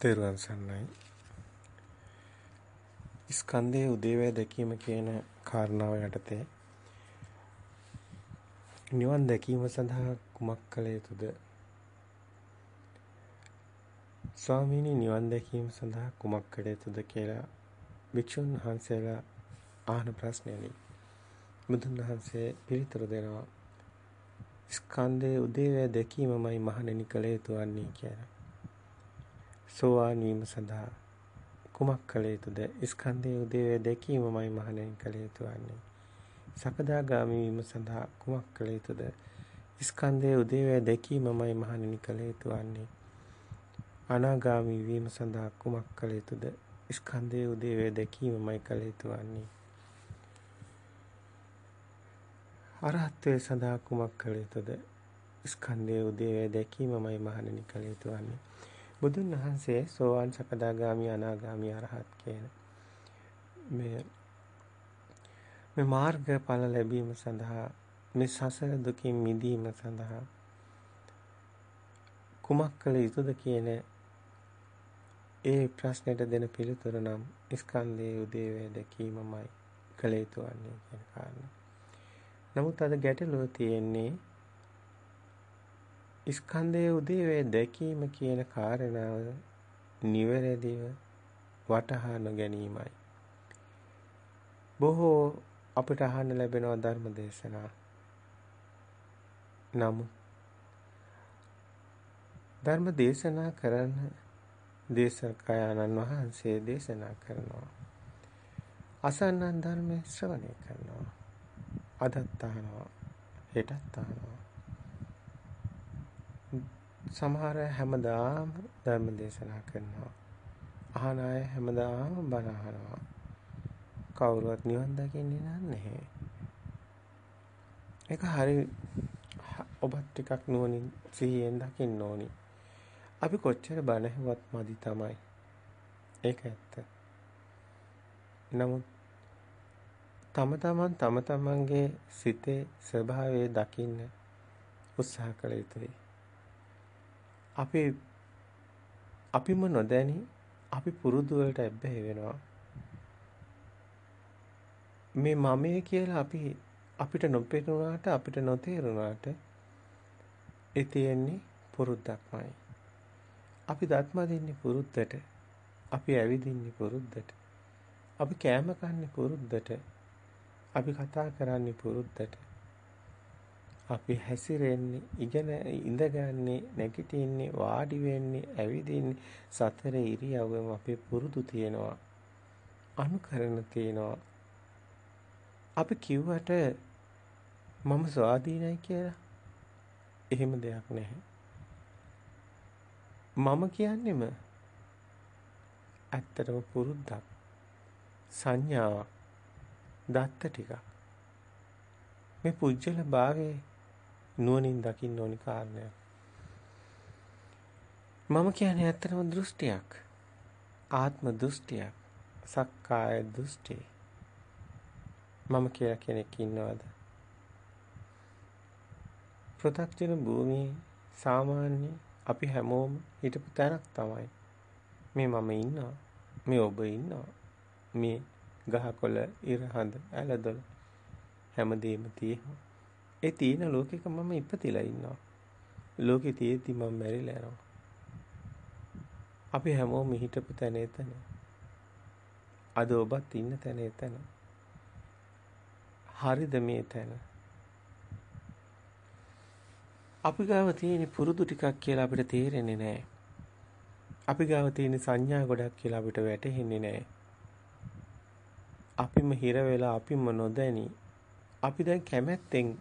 තෙරුවන් සරණයි. ස්කන්ධයේ උදේවැය දැකීම කියන කාරණාව යටතේ නිවන් දැකීම සඳහා කුමක් කළ යුතුද? ස්වාමීනි නිවන් දැකීම සඳහා කුමක් කළ යුතුද කියලා භික්ෂුන් වහන්සේලා අහන ප්‍රශ්නයනි. බුදුන් වහන්සේ පිළිතුරු දෙනවා. ස්කන්ධයේ උදේවැය දැකීමමයි මහණෙනි කළ යුතු වන්නේ කියලා. සෝවාන් වීම සඳහා කුමක් කළ යුතුද? ස්කන්ධයේ උදේවැය දැකීමමයි මහණෙනි කළ යුතු වන්නේ. සකදාගාමි වීම සඳහා කුමක් කළ යුතුද? ස්කන්ධයේ උදේවැය දැකීමමයි මහණෙනි කළ යුතු වන්නේ. අනාගාමි වීම සඳහා කුමක් කළ යුතුද? ස්කන්ධයේ උදේවැය දැකීමමයි කළ යුතු වන්නේ. අරහත්ත්වයේ සඳහා කුමක් කළ යුතුද? ස්කන්ධයේ උදේවැය දැකීමමයි මහණෙනි කළ යුතු වන්නේ. බුදුන් වහන්සේ සෝවාන් සකදාගාමි අනාගාමි අරහත් කියන මේ මේ මාර්ගඵල ලැබීම සඳහා මේ සසර දුකින් මිදීම සඳහා කුමක් කළ යුතුද කියන ඒ ප්‍රශ්නෙට දෙන පිළිතුර නම් ස්කන්ධයේ උදේවැය දැකීමමයි කළ යුතු වන්නේ කියන කාරණා. නමුත් අද ගැටලුව තියෙන්නේ ස්කන්ධයේ උදේවේ දැකීම කියන කාරණාව නිවැරදිව වටහා නොගැනීමයි. බොහෝ අපිට අහන්න ලැබෙනවා ධර්ම දේශනා. නමුත් ධර්ම දේශනා කරන දේශකයන්න් වහන්සේ දේශනා කරනවා. අසන්නන් ධර්මයේ ශ්‍රවණය කරනවා. අදත් අහනවා. හෙටත් අහනවා. සමහර හැමදාම ධර්ම දේශනා කරනවා. අහන අය හැමදාම බණ අහනවා. කවුරුවත් නිවන් දකින්නේ නැහැ. ඒක හරි ඔබත් ටිකක් නුවණින් සිහියෙන් දකින්න ඕනි. අපි කොච්චර බණ හෙවත් මදි තමයි. ඒක ඇත්ත. නමුත් තම තමන් තම තමන්ගේ සිතේ ස්වභාවය දකින්න උත්සාහ කළ යුතුයි. අපි අපිම නොදැනි අපි පුරුදු වලට ඇබ්බැහි වෙනවා. මේ මමයේ කියලා අපි අපිට නොපෙනුනාට අපිට නොතේරුණාට ඒ තියෙන්නේ පුරුද්දක්මයි. අපි දත්ම දෙන්නේ පුරුද්දට. අපි ඇවිදින්නේ පුරුද්දට. අපි කෑම කන්නේ පුරුද්දට. අපි කතා කරන්නේ පුරුද්දට. අපි හැසිරෙන්නේ ඉගෙන ඉඳගන්නේ නැගිටින්නේ වාඩි වෙන්නේ ඇවිදින්නේ සතර ඉරියව්වෙම අපේ පුරුදු තියෙනවා අනුකරණ තියෙනවා. අපි කිව්වට මම ස්වාධීනයි කියලා එහෙම දෙයක් නැහැ. මම කියන්නේම ඇත්තටම පුරුද්දක් සංඥාවක් දත්ත ටිකක්. මේ පුජ්‍යල භාවයේ නුවණින් දකින්න ඕනි කාරණයක්. මම කියන්නේ ඇත්තටම දෘෂ්ටියක්. ආත්ම දෘෂ්ටියක්. සක්කාය දෘෂ්ටි. මම කියලා කෙනෙක් ඉන්නවද? පෘථග්ජන භූමියේ සාමාන්‍ය අපි හැමෝම හිටපු තැනක් තමයි. මේ මම ඉන්නවා. මේ ඔබ ඉන්නවා. මේ ගහකොළ ඉර හඳ ඇලදොල හැමදේම තියෙනවා. ඒ තියෙන ලෝකෙක මම ඉපතිලා ඉන්නවා. ලෝකේ තියෙද්දි මම මැරිලා යනවා. අපි හැමෝම හිටපු තැන එතන. අද ඔබත් ඉන්න තැන එතන. හරිද මේ තැන? අපි ගාව තියෙන පුරුදු ටිකක් කියලා අපිට තේරෙන්නේ නැහැ. අපි ගාව තියෙන සංඥා ගොඩක් කියලා අපිට වැටහෙන්නේ නැහැ. අපිම හිර වෙලා අපිම නොදැනි අපි දැන් කැමැත්තෙන්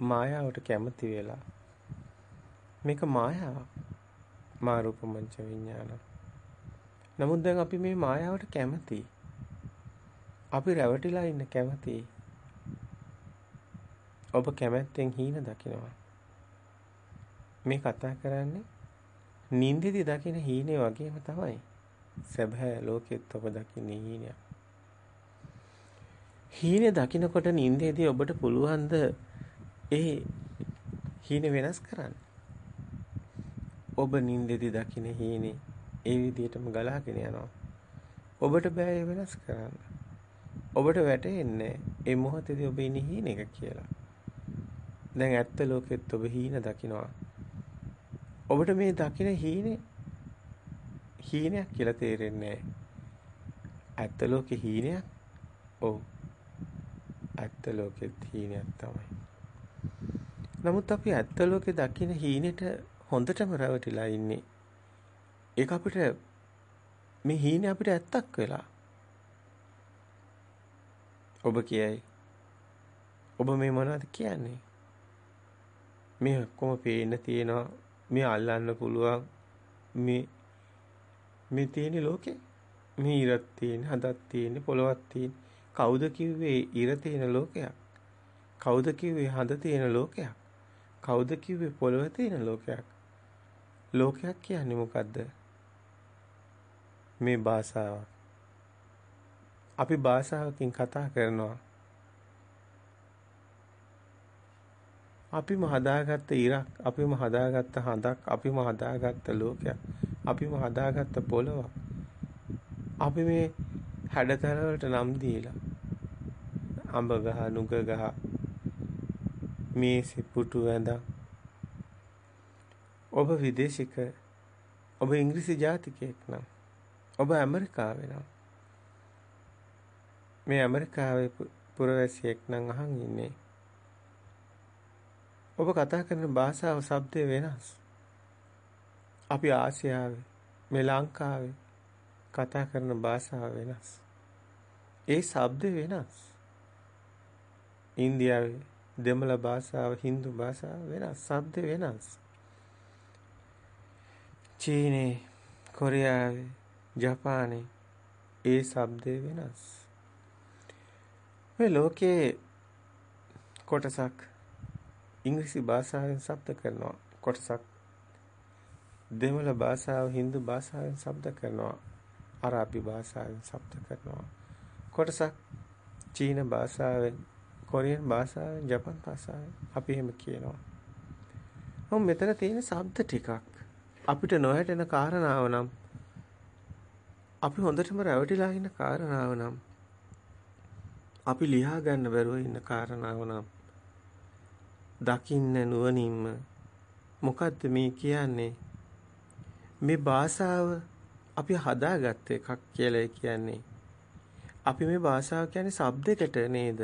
මායාවට කැමති වෙලා. මේක මායාවක් මා රූපමංච විඥාන. නමුත් දැන් අපි මේ මායාවට කැමති. අපි රැවටිලා ඉන්න කැමති. ඔබ කැමැත්තෙන් හීන දකිනවා. මේ කතා කරන්නේ නින්දෙදි දකින හීනේ වගේම තමයි. සැබෑ ලෝකෙත් ඔබ දකින්නේ හීනයක්. හීනේ දකිනකොට නින්දේදී ඔබට පුළුවන්ද ඒ හීන වෙනස් කරන්න. ඔබ නින්දෙදි දකින හීනේ ඒ විදිහටම ගලාගෙන යනවා. ඔබට බෑ වෙනස් කරන්න. ඔබට වැටහෙන්නේ ඒ මොහොතේදී ඔබ ඉන්නේ හීනෙක කියලා. දැන් ඇත්ත ලෝකෙත් ඔබ හීන දකිනවා. ඔබට මේ දකින හීනේ හීනයක් කියලා තේරෙන්නේ ඇත්ත ලෝකේ හීනයක්? ඔව්. ඇත්ත ලෝකෙත් හීනයක් තමයි. නමුත් අපි ඇත්ත ලෝකේ දකින හීනෙට හොඳටම රැවටිලා ඉන්නේ. ඒක අපිට මේ හීනේ අපිට ඇත්තක් වෙලා. ඔබ කියයි. ඔබ මේ මොනවද කියන්නේ? මේ ඔක්කොම පේන්න තියෙනවා. මේ අල්ලන්න පුළුවන්. මේ මේ තියෙන ලෝකේ. මේ ඉරක් තියෙන, හදක් තියෙන, පොළවක් තියෙන. කවුද කිව්වේ ඉර තියෙන ලෝකයක්? කවුද කිව්වේ හඳ තියෙන ලෝකයක්? කවුද කිව්වේ පොළව තියෙන ලෝකයක්? ලෝකයක් කියන්නේ මොකද්ද? මේ භාෂාවක්. අපි භාෂාවකින් කතා කරනවා. අපිම හදාගත්ත ඉරක්, අපිම හදාගත්ත හඳක්, අපිම හදාගත්ත ලෝකයක්, අපිම හදාගත්ත පොළවක්. අපි මේ හැඩතල වලට නම් දීලා අඹ ගහ, නුග ගහ, මේ සෙප්පුටු ඇඳක් ඔබ විදේශික ඔබ ඉංග්‍රීසි ජාතිකයෙක් නම් ඔබ ඇමරිකාවේ නම්. මේ ඇමරිකාවේ පුරවැසියෙක් නම් අහන් ඉන්නේ. ඔබ කතා කරන භාෂාව શબ્දේ වෙනස්. අපි ආසියාවේ මේ ලංකාවේ කතා කරන භාෂාව වෙනස්. ඒ શબ્ද වෙනස්. ඉන්දියාවේ දෙමළ භාෂාව හින්දු භාෂාව වෙනස් සබ්ද වෙනස්. චීනේ කොරියාවේ ජපානේ ඒ shabdේ වෙනස්. මේ ලෝකයේ කොටසක් ඉංග්‍රීසි භාෂාවෙන් shabd කරනවා. කොටසක් දෙමළ භාෂාව හින්දු භාෂාවෙන් shabd කරනවා. අරාබි භාෂාවෙන් shabd කරනවා. කොටසක් චීන භාෂාවෙන් කොරියන් භාෂාවෙන් ජපන් භාෂාවෙන් අපි එහෙම කියනවා. මොම් මෙතන තියෙන શબ્ද ටිකක්. අපිට නොහැටෙන කාරණාව නම් අපි හොඳටම රැවටිලා ඉන්න කාරණාව නම් අපි ලියා ගන්න බැරුව ඉන්න කාරණාව නම් දකින්න නුවණින්ම මොකද්ද මේ කියන්නේ? මේ භාෂාව අපි හදාගත්ත එකක් කියලා කියන්නේ. අපි මේ භාෂාව කියන්නේ shabdයකට නේද?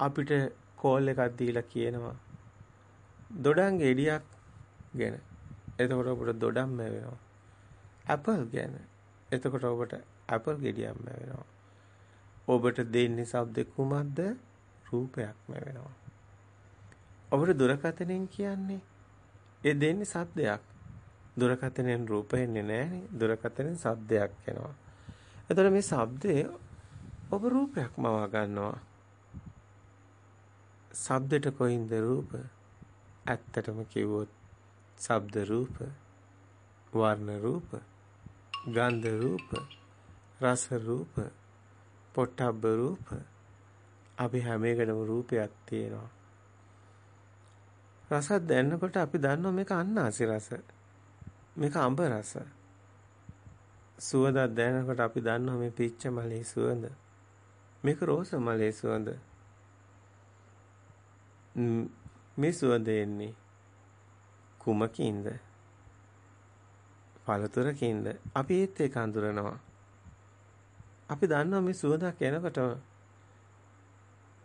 අපිට කෝල් එකක් දීලා කියනවා දොඩම් ගෙඩියක් ගැන එතකොට ඔබට දොඩම් වෙනවා ඇපල් ගැන එතකොට ඔබට ඇපල් ගෙඩියක් වෙනවා ඔබට දෙන්නේ ශබ්ද කුමක්ද? රූපයක්ම වෙනවා. ඔබට දුරකථනයෙන් කියන්නේ ඒ දෙන්නේ ශබ්දයක්. දුරකථනයෙන් රූප එන්නේ නැහනේ. දුරකථනයෙන් ශබ්දයක් එනවා. එතකොට මේ ශබ්දේ ඔබ රූපයක් මවා ගන්නවා. ශබ්දෙට කොයින්ද රූප? ඇත්තටම කිව්වොත් ශබ්ද රූප, වර්ණ රූප, ගන්ධ රූප, රස රූප පොට්ටබ්බ රූප අපි හැම එකටම රූපයක් තියෙනවා. රසක් දැනනකොට අපි දන්නවා මේක අන්නාසි රස. මේක අඹ රස. සුවඳක් දැනනකොට අපි දන්නවා මේ පිච්ච මලේ සුවඳ. මේක රෝස මලේ සුවඳ. මේ සුවඳ එන්නේ කුමකින්ද? පළතුරකින්ද? අපි ඒත් ඒක අඳුරනවා. අපි දන්නවා මේ සුවඳක් එනකොට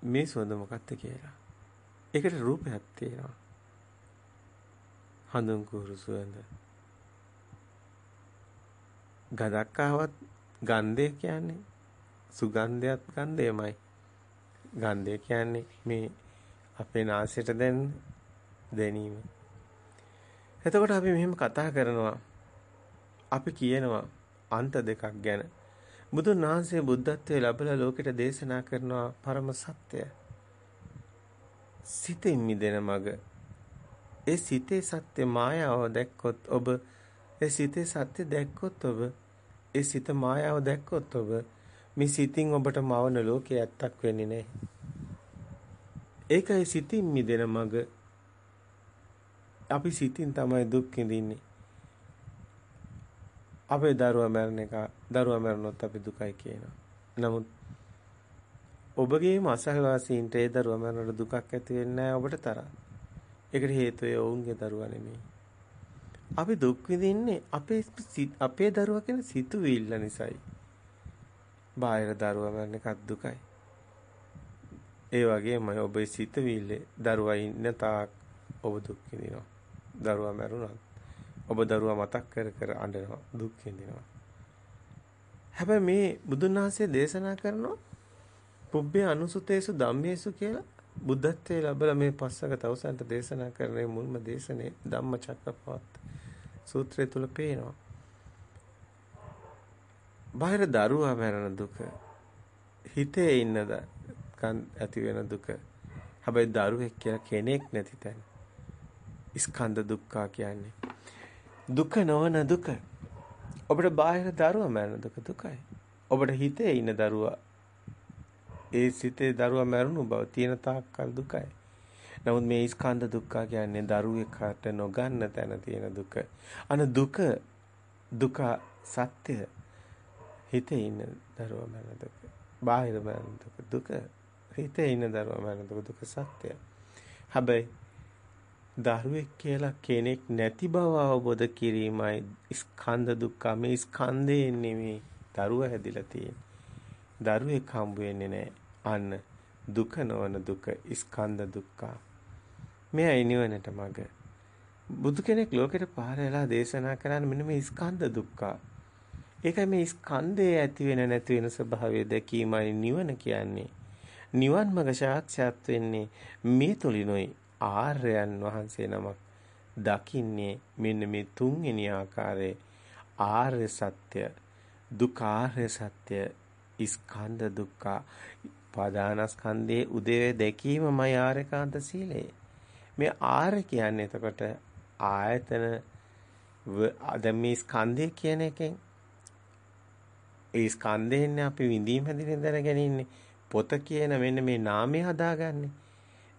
මේ සුවඳ මොකක්ද කියලා. ඒකට රූපයක් තියෙනවා. හඳුන් කුරු සුවඳ. ගඳක් ආවත් ගන්ධය කියන්නේ සුගන්ධයත් ගන්ධයමයි. ගන්ධය කියන්නේ මේ අපේ නාසයට දැනෙන දැනීම. එතකොට අපි මෙහෙම කතා කරනවා. අපි කියනවා අන්ත දෙකක් ගැන. බුදුන් වහන්සේ බුද්ධත්වයේ ලැබලා ලෝකෙට දේශනා කරනවා පරම සත්‍යය. සිතෙන් මිදෙන මඟ. ඒ සිතේ සත්‍ය මායාව දැක්කොත් ඔබ ඒ සිතේ සත්‍ය දැක්කොත් ඔබ ඒ සිත මායාව දැක්කොත් ඔබ මේ සිතින් ඔබට මවන ලෝකේ ඇත්තක් වෙන්නේ නැහැ. ඒකයි සිතින් මිදෙන මඟ. අපි සිතින් තමයි දුක් විඳින්නේ. අපේ දරුවා මැරෙන එක දරුවා මැරුණොත් අපි දුකයි කියනවා. නමුත් ඔබගේම අසහවාසීන්ට ඒ දරුවා මැරුණට දුකක් ඇති වෙන්නේ නැහැ ඔබට තරම්. ඒකට හේතුව ඔවුන්ගේ දරුවා නෙමෙයි. අපි දුක් විඳින්නේ අපේ අපේ දරුවා කියන සිතුවිල්ල නිසායි. බාහිර දරුවා මරන එකත් දුකයි. ඒ වගේමයි ඔබේ සිතුවිල්ලේ දරුවා ඉන්න තාක් ඔබ දුක් විඳිනවා. දරුවා මැරුණත් ඔබ දරුවා මතක් කර කර අඬනවා දුක් විඳිනවා. හැබැයි මේ බුදුන් වහන්සේ දේශනා කරනවා පුබ්බේ අනුසුතේසු ධම්මේසු කියලා බුද්ධත්වයේ ලැබලා මේ පස්සක තවසන්ට දේශනා කරන මුල්ම දේශනේ ධම්මචක්කපවත්ත සූත්‍රය තුල පේනවා. බාහිර දරුවා මරන දුක හිතේ ඉන්නද ඇති වෙන දුක. හැබැයි දරුවෙක් කියලා කෙනෙක් නැති තැන. ස්කන්ධ දුක්ඛ කියන්නේ. දුක නොවන දුක. ඔබට බාහිර දරුවා මරන දුක දුකයි. ඔබට හිතේ ඉන්න දරුවා ඒ සිතේ දරුවා මැරුණු බව තියෙන තාක්කල් දුකයි. නමුත් මේ ස්කන්ධ දුක්ඛ කියන්නේ දරුවෙක්ට නොගන්න තැන තියෙන දුක. අන දුක දුක සත්‍ය හිතේ ඉන්න දරුවා මරන දුක. බාහිර මරන දුක දුක. හිතේ ඉන්න දරුවා මරන දුක දුක සත්‍ය. හැබැයි දරුවෙක් කියලා කෙනෙක් නැති බව අවබෝධ කිරීමයි ස්කන්ධ දුක්ඛ මේ ස්කන්ධයෙන් නෙමෙයි දරුවා හැදිලා තියෙන්නේ. දරුවෙක් හම්බ වෙන්නේ නැහැ. අන්න දුක නොවන දුක ස්කන්ධ දුක්ඛ. මෙයයි නිවනට මඟ. බුදු කෙනෙක් ලෝකෙට පහළ වෙලා දේශනා කරන්නේ මෙන්න මේ ස්කන්ධ දුක්ඛ. ඒකයි මේ ස්කන්ධයේ ඇති වෙන නැති වෙන ස්වභාවය දැකීමයි නිවන කියන්නේ. නිවන් මඟ සාක්ෂාත් වෙන්නේ මේ තුලිනුයි ආර්යයන් වහන්සේ නමක් දකින්නේ මෙන්න මේ තුන්වෙනි ආකාරයේ ආර්ය සත්‍ය දුකාර්ය සත්‍ය ස්කන්ධ දුක්ඛ පාදානස්කන්ධයේ උදේ දැකීමමයි ආරේකාන්ත සීලය. මේ ආර්ය කියන්නේ එතකොට ආයතන දැන් මේ ස්කන්ධය කියන එකෙන් ඒ ස්කන්ධයෙන් අපි විඳීම් හැදින දැනගැනින්නේ පොත කියන මෙන්න මේ නාමය හදාගන්නේ.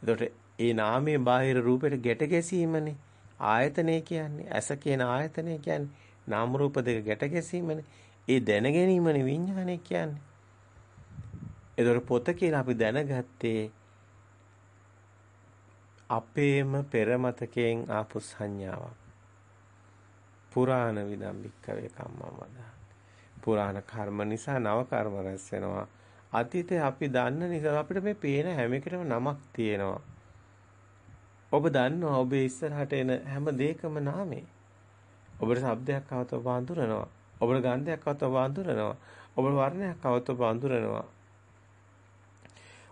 එතකොට ඒ නාමයේ බාහිර රූපෙට ගැට ගැසීමනේ ආයතනය කියන්නේ. ඇස කියන ආයතනය කියන්නේ නාම රූප දෙක ගැට ගැසීමනේ. ඒ දැන ගැනීමනේ විඥානය කියන්නේ. ඒතර පොත කියලා අපි දැනගත්තේ අපේම පෙරමතකයෙන් ආපු සංඥාවක්. පුරාණ විදම්බික්කවේ කම්මවදා. පුරාණ කර්ම නිසා නව කර්ම රැස් වෙනවා. අතීතේ අපි දන්න නිසා අපිට මේ පේන හැම එකටම නමක් තියෙනවා. ඔබ දන්නවා ඔබේ ඉස්සරහට එන හැම දෙයකම නාමේ. ඔබට ශබ්දයක් આવත ඔබ අඳුරනවා. ඔබට ගන්ධයක් આવත ඔබ අඳුරනවා. ඔබට වර්ණයක් આવත ඔබ අඳුරනවා.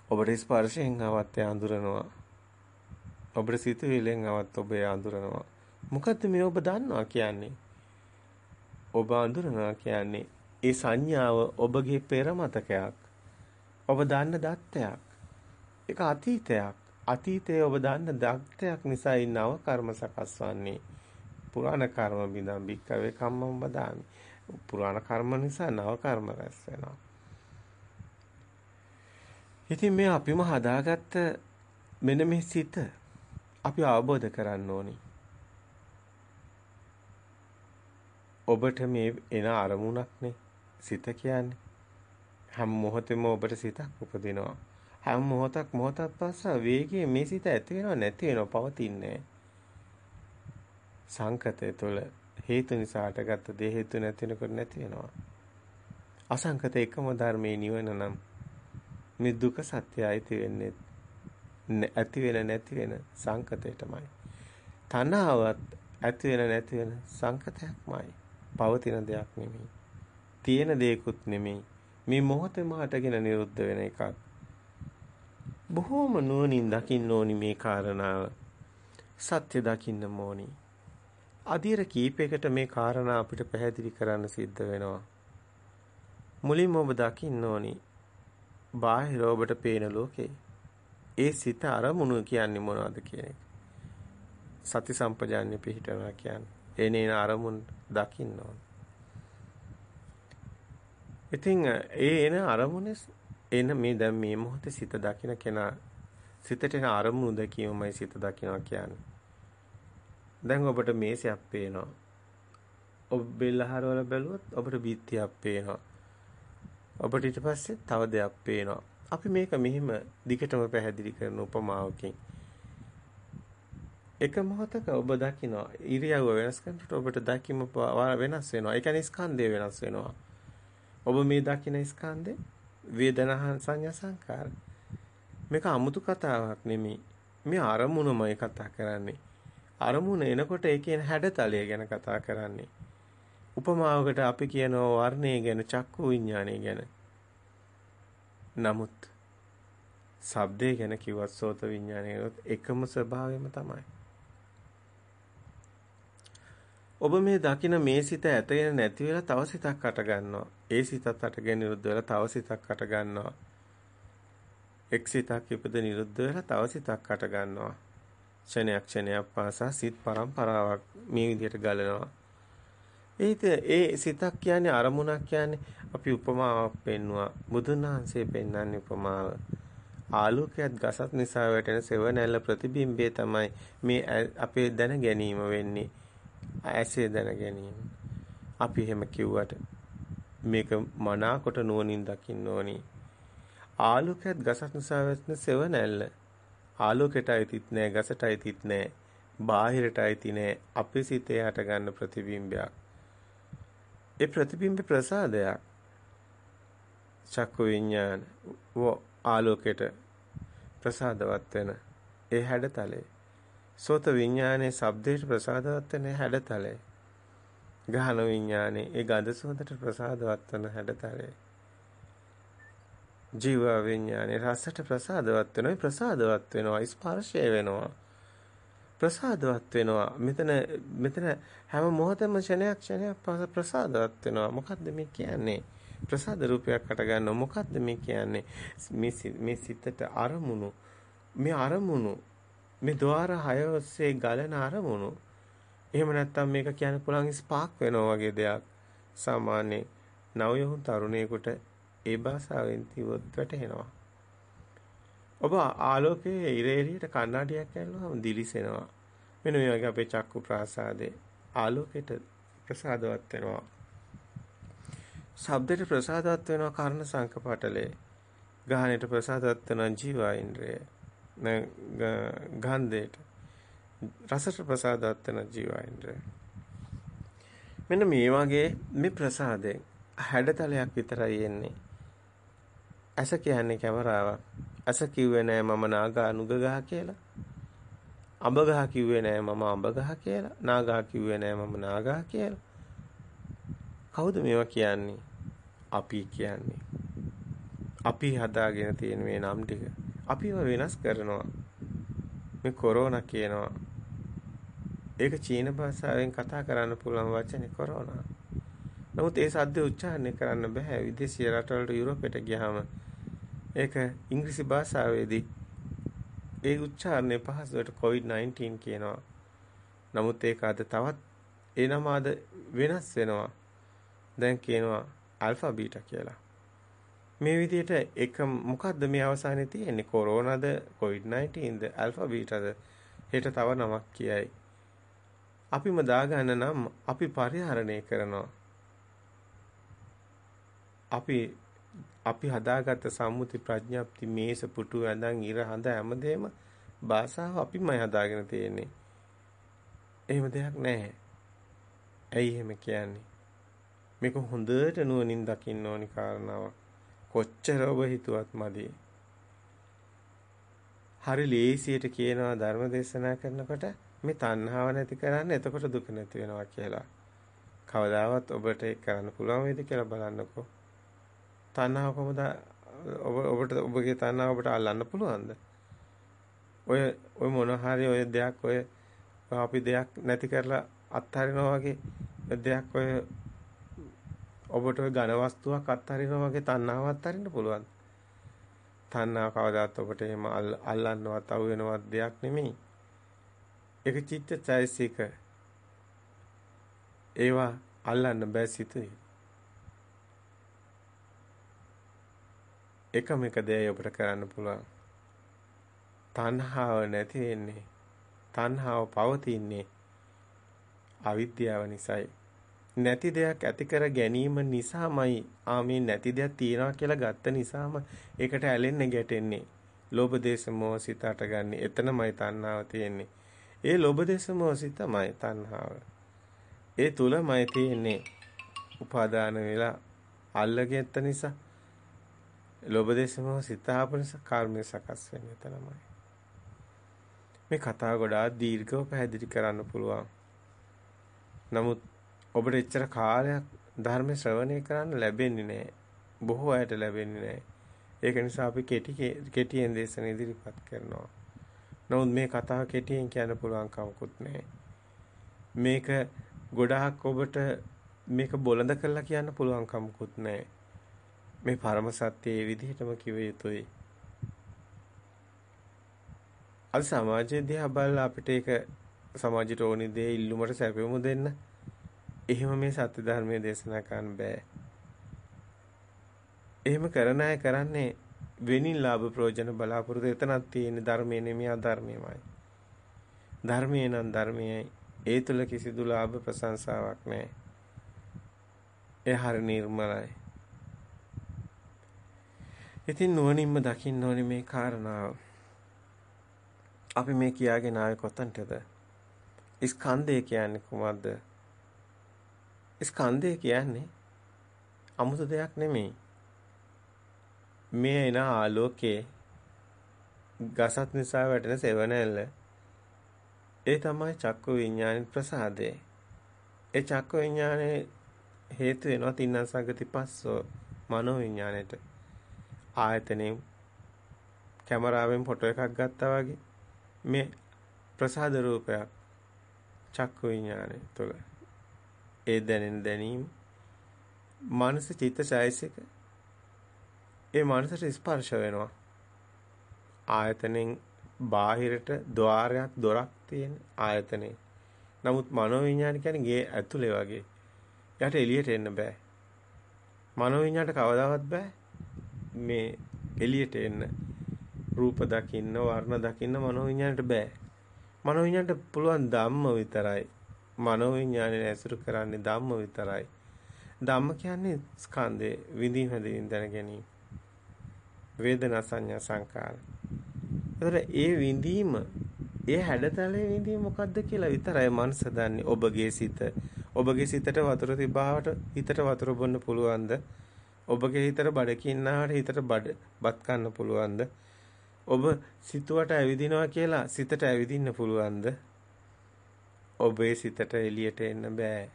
ඔබට ස්පර්ශයෙන් આવත් අඳුරනවා. ඔබට සිතුවිල්ලෙන් આવත් ඔබ අඳුරනවා. මොකද්ද මේ ඔබ දන්නවා කියන්නේ? ඔබ අඳුරනවා කියන්නේ ඒ සංඥාව ඔබගේ පෙර මතකයක්. ඔබ දන්න දත්තයක්. ඒක අතීතයක්. අතීතයේ ඔබ දන්න දත්තයක් නිසා නව කර්ම සකස් වන්නේ. පුරාණ කර්ම බිඳම් බික්කවේ කම්මම් බදාමි. පුරාණ කර්ම නිසා නව කර්ම රැස් වෙනවා. ඉතින් මේ අපිම හදාගත්ත මෙන්න මේ සිත අපි අවබෝධ කරන්න ඕනි. ඔබට මේ එන අරමුණක්නේ සිත කියන්නේ. හැම මොහොතෙම ඔබට සිතක් උපදිනවා. හැම මොහොතක් මොහොතක් පාසා වේගයෙන් මේ සිත ඇති වෙනව නැති වෙනව පවතින්නේ. සංකතය තුළ හේතු නිසා හටගත්ත දේ හේතු නැති වෙනකොට නැති වෙනවා. අසංකත එකම ධර්මයේ නිවන නම් මේ දුක සත්‍යයි ඇති වෙන්නේ ඇති වෙන නැති වෙන සංකතයටමයි. තණ්හාවත් ඇති වෙන නැති වෙන සංකතයක්මයි. පවතින දෙයක් නෙමෙයි. තියෙන දෙයක්ුත් නෙමෙයි. මේ මොහොතේම හටගෙන නිරුද්ධ වෙන එකක්. බොහෝම නුවණින් දකින්න ඕනි මේ කාරණාව. සත්‍ය දකින්න ඕනි. අධීර කීපයකට මේ කාරණා අපිට පැහැදිලි කරන්න සිද්ධ වෙනවා. මුලින්ම ඔබ දකින්න ඕනි. බාහිර ඔබට පේන ලෝකේ ඒ සිත අරමුණු කියන්නේ මොනවද කියන එක. සති සම්පජාන්‍ය පිහිටනවා කියන්නේ. එනේන අරමුණ දකින්න ඕන. ඉතින් ඒ එන අරමුණේ එන මේ දැන් මේ මොහොතේ සිත දකින්න කෙනා සිතට එන අරමුණු දැකීමයි සිත දකින්නවා කියන්නේ. දැන් ඔබට මේසයක් පේනවා. ඔබ බෙල්ල හරවල බැලුවොත් ඔබට බීත්තියක් පේනවා. ඔබට ඊට පස්සේ තව දෙයක් පේනවා. අපි මේක මෙහිම දිගටම පැහැදිලි කරන උපමාවකින් එක මොහොතක ඔබ දකිනවා ඉරියව්ව වෙනස් කරනකොට ඔබට දකිම වෙනස් වෙනවා. ඒ කියන්නේ ස්කන්ධය වෙනස් වෙනවා. ඔබ මේ දකින ස්කන්ධේ වේදනා සංඥා සංකාර. මේක 아무තු කතාවක් නෙමෙයි. මේ අරමුණමයි කතා කරන්නේ. අරමුණ එනකොට ඒකේ හැඩතලය ගැන කතා කරන්නේ. උපමාවකට අපි කියනවා වර්ණය ගැන චක්කු විඥානය ගැන. නමුත් ශබ්දය ගැන කිව්වත් සෝත විඥානයනොත් එකම ස්වභාවයම තමයි. ඔබ මේ දකින මේ සිත ඇතගෙන නැති වෙලා තව සිතක් අට ගන්නවා. ඒ සිතත් අටගෙන නිරුද්ධ වෙලා තව සිතක් අට ගන්නවා. එක් සිතක් ඉපද නිරුද්ධ වෙලා තව සිතක් අට ගන්නවා. ක්ෂණයක් ක්ෂණයක් පාසා සිත් පරම්පරාවක් මේ විදිහට ගලනවා. ඒත් ඒ සිතක් කියන්නේ අරමුණක් කියන්නේ අපි උපමාවක් පෙන්නවා. බුදුන් වහන්සේ පෙන්වන්නේ උපමාව. ආලෝකයක් ගසත් නිසා වැටෙන සෙවණැල්ල ප්‍රතිබිම්බය තමයි මේ අපේ දැන ගැනීම වෙන්නේ. ඇසේ දැන ගැනීම. අපි එහෙම කිව්වට මේක මනාකොට නුවණින් දකින්න ඕනි. ආලෝකයක් ගසක් නිසා වැටෙන සෙවණැල්ල. ආලෝකයට අයිතිත් නෑ, ගසට අයිතිත් නෑ, බාහිරට අයිති නෑ. අපේ සිතේ හට ගන්න ප්‍රතිබිම්බයක්. ඒ ප්‍රතිබිම්බ ප්‍රසාදයක්. චක්කු විඥාන වෝ ආලෝකයට ප්‍රසාදවත් වෙන ඒ හැඩතලේ සෝත විඥානයේ ශබ්දයට ප්‍රසාදවත් වෙන හැඩතලේ ගහන විඥානේ ඒ ගඳ සුවඳට ප්‍රසාදවත් වෙන හැඩතලේ ජීව විඥානේ රසට ප්‍රසාදවත් වෙනවා ප්‍රසාදවත් වෙනවා ස්පර්ශය වෙනවා. ප්‍රසාදවත් වෙනවා. මෙතන මෙතන හැම මොහොතෙම ක්ෂණයක් ක්ෂණයක් ප්‍රසාදවත් වෙනවා. මොකද්ද මේ කියන්නේ? ප්‍රසාද රූපයක් අට ගන්නවා. මොකද්ද මේ කියන්නේ? මේ මේ සිතට අරමුණු මේ අරමුණු මේ ద్వාර හය ඔස්සේ ගලන අරමුණු. එහෙම නැත්නම් මේක කියන්න පුළුවන් ස්පාක් වෙනවා වගේ දෙයක්. සාමාන්‍ය නවයහුන් තරුණයෙකුට ඒ භාෂාවෙන් තියොත් වැටහෙනවා. ඔබ ආලෝකයේ ඉරේලියට කණ්ණාඩියක් ඇල්ලුවම දිලිසෙනවා. මෙන්න මේ වගේ අපේ චක්කු ප්‍රාසාදේ ආලෝකයට ප්‍රසාදවත් වෙනවා. ශබ්දයට ප්‍රසාදවත් වෙනවා කර්ණ සංකපටලේ. ගාහනයට ප්‍රසාදවත් වෙනවා ජීවා ඉන්ද්‍රය. ගන්ධයට රසට ප්‍රසාදවත් වෙන ජීවයින්ද්‍රය මෙන්න මේ වගේ මේ ප්‍රසාදයෙන් හැඩතලයක් විතරයි එන්නේ. ඇස කියන්නේ කැමරාවක්. ඇස කිව්වේ නෑ මම නාගා නුගගහ කියලා. අඹ ගහ කිව්වේ නෑ මම අඹ ගහ කියලා. නාගා කිව්වේ නෑ මම නාගා කියලා. කවුද මේවා කියන්නේ? අපි කියන්නේ. අපි හදාගෙන තියෙන මේ නම් ටික. අපිව වෙනස් කරනවා. මේ කොරෝනා කියනවා. ඒක චීන භාෂාවෙන් කතා කරන්න පුළුවන් වචනේ කොරෝනා. නමුත් ඒ සද්ද උච්චාරණය කරන්න බෑ විදේශීය රටවලට යුරෝපයට ගියාම. ඒක ඉංග්‍රීසි භාෂාවේදී ඒ උච්චාරණය පහසුවට COVID-19 කියනවා. නමුත් ඒක අද තවත් ඒ නම අද වෙනස් වෙනවා. දැන් කියනවා ඇල්ෆා බීටා කියලා. මේ විදිහට එක මොකද්ද මේ අවසානයේ තියෙන්නේ? කොරෝනාද කොවිඩ්-19ද ඇල්ෆා බීටාද? හෙට තව නමක් කියයි. අපිම දාගන්න නම් අපි පරිහරණය කරනවා. අපි අපි හදාගත්ත සම්මුති ප්‍රඥාප්ති මේස පුටු ඇඳන් ඉර හඳ හැමදේම භාෂාව අපිමයි හදාගෙන තියෙන්නේ. එහෙම දෙයක් නැහැ. ඇයි එහෙම කියන්නේ? මේක හොඳට නුවණින් දකින්න ඕනි කාරණාවක්. කොච්චර ඔබ හිතුවත් මදි. හරි ලේසියට කියනවා ධර්ම දේශනා කරනකොට මේ තණ්හාව නැති කරන්න එතකොට දුක නැති වෙනවා කියලා. කවදාවත් ඔබට ඒක කරන්න පුළුවන් වේද කියලා බලන්නකෝ. තණ්හාව කොහොමද ඔබ ඔබට ඔබගේ තණ්හාව ඔබට අල්ලන්න පුළුවන්ද? ඔය ඔය මොන හරි ඔය දෙයක් ඔය අපි දෙයක් නැති කරලා අත්හරිනවා වගේ දෙයක් ඔය ඔබට ওই ඝන වස්තුවක් අත්හරිනවා වගේ තණ්හාව අත්හරින්න පුළුවන්. තණ්හාව කවදාත් ඔබට එහෙම අල්ලන්නවත් අවු වෙනවත් දෙයක් නෙමෙයි. ඒක චිත්ත චෛසික. ඒවා අල්ලන්න බෑ සිතේ. එකම එක දෙයයි ඔබට කරන්න පුළුවන්. තණ්හාව නැති වෙන්නේ. තණ්හාව පවතින්නේ අවිද්‍යාව නිසායි. නැති දෙයක් ඇති කර ගැනීම නිසාමයි ආ මේ නැති දෙයක් තියනවා කියලා ගත්ත නිසාම ඒකට ඇලෙන්නේ ගැටෙන්නේ. ලෝභ දේශ මොහ සිත අටගන්නේ. එතනමයි තණ්හාව තියෙන්නේ. ඒ ලෝභ දේශ මොහ සිතමයි තණ්හාව. ඒ තුලමයි තියෙන්නේ උපාදාන වෙලා අල්ලගෙත්ත නිසා ලෝභ දේශ මොහ සිත ආපු නිසා කර්මය සකස් වෙන්නේ එතනමයි. මේ කතාව ගොඩාක් දීර්ඝව පැහැදිලි කරන්න පුළුවන්. නමුත් ඔබට එච්චර කාලයක් ධර්ම ශ්‍රවණය කරන්න ලැබෙන්නේ නැහැ. බොහෝ අයට ලැබෙන්නේ නැහැ. ඒක නිසා අපි කෙටි කෙටියෙන් දේශන ඉදිරිපත් කරනවා. නමුත් මේ කතාව කෙටියෙන් කියන්න පුළුවන් කමකුත් නැහැ. මේක ගොඩාක් ඔබට මේක බොළඳ කරලා කියන්න පුළුවන් කමකුත් නැහැ. මේ පරම සත්‍ය ඒ විදිහටම කිව යුතුයි. අද සමාජයේ දිහා බලලා අපිට ඒක සමාජයට ඕනි දේ ඉල්ලුමට සැපෙමු දෙන්න එහෙම මේ සත්‍ය ධර්මයේ දේශනා කරන්න බෑ. එහෙම කරන අය කරන්නේ වෙනින් ලාභ ප්‍රයෝජන බලාපොරොත්තු එතනක් තියෙන ධර්මයේ නෙමෙයි අධර්මයමයි. ධර්මයේ නම් ධර්මයයි ඒ තුල කිසිදු ලාභ ප්‍රශංසාවක් නැහැ. ඒ හරි නිර්මලයි. ඉතින් නුවණින්ම දකින්න ඕනේ මේ කාරණාව. අපි මේ කියාගෙන ආවේ කොතනටද? ස්කන්ධය කියන්නේ කුමක්ද? ස්කන්ධය කියන්නේ අමුතු දෙයක් නෙමෙයි. මේ එන ආලෝකයේ ගසත් නිසා වැටෙන සෙවණැල්ල ඒ තමයි චක්කු විඥාන ප්‍රසාදය. ඒ චක්කු විඥානේ හේතු වෙනවා තින්න සංගති පස්සෝ මනෝ විඥාණයට. ආයතනේ කැමරාවෙන් ෆොටෝ එකක් ගත්තා වගේ මේ ප්‍රසාද රූපයක් චක්කු විඥානය තුළ ඒ දැනෙන දැනීම. මනස චිත්ත ඡායසික ඒ මනසට ස්පර්ශ වෙනවා. ආයතනෙන් බාහිරට ద్వාරයක් දොරක් තියෙන ආයතනේ. නමුත් මනෝ විඥාන කියන්නේ ගේ ඇතුලේ වගේ. යට එළියට එන්න බෑ. මනෝ විඥානට කවදාවත් බෑ. මේ එළියට එන්න. රූප දකින්න වර්ණ දකින්න මනෝ විඥානට බෑ. මනෝ විඥානට පුළුවන් ධම්ම විතරයි. මනෝ විඥානය ඇසුරු කරන්නේ ධම්ම විතරයි. ධම්ම කියන්නේ ස්කන්ධේ විඳීම හැදීම දැන ගැනීම. වේදනා සංඥා සංකාර. ඒතර ඒ විඳීම ඒ හැඩතලේ විඳීම මොකද්ද කියලා විතරයි මනස දන්නේ. ඔබගේ සිත. ඔබගේ සිතට වතුර තිබාවට හිතට වතුර බොන්න පුළුවන්ද? ඔබගේ හිතට බඩකින්නාට හිතට බඩ බත් කන්න පුළුවන්ද? ඔබ සිතුවට ඇවිදිනවා කියලා සිතට ඇවිදින්න පුළුවන්ද? ඔබේ සිතට එළියට එන්න බෑ.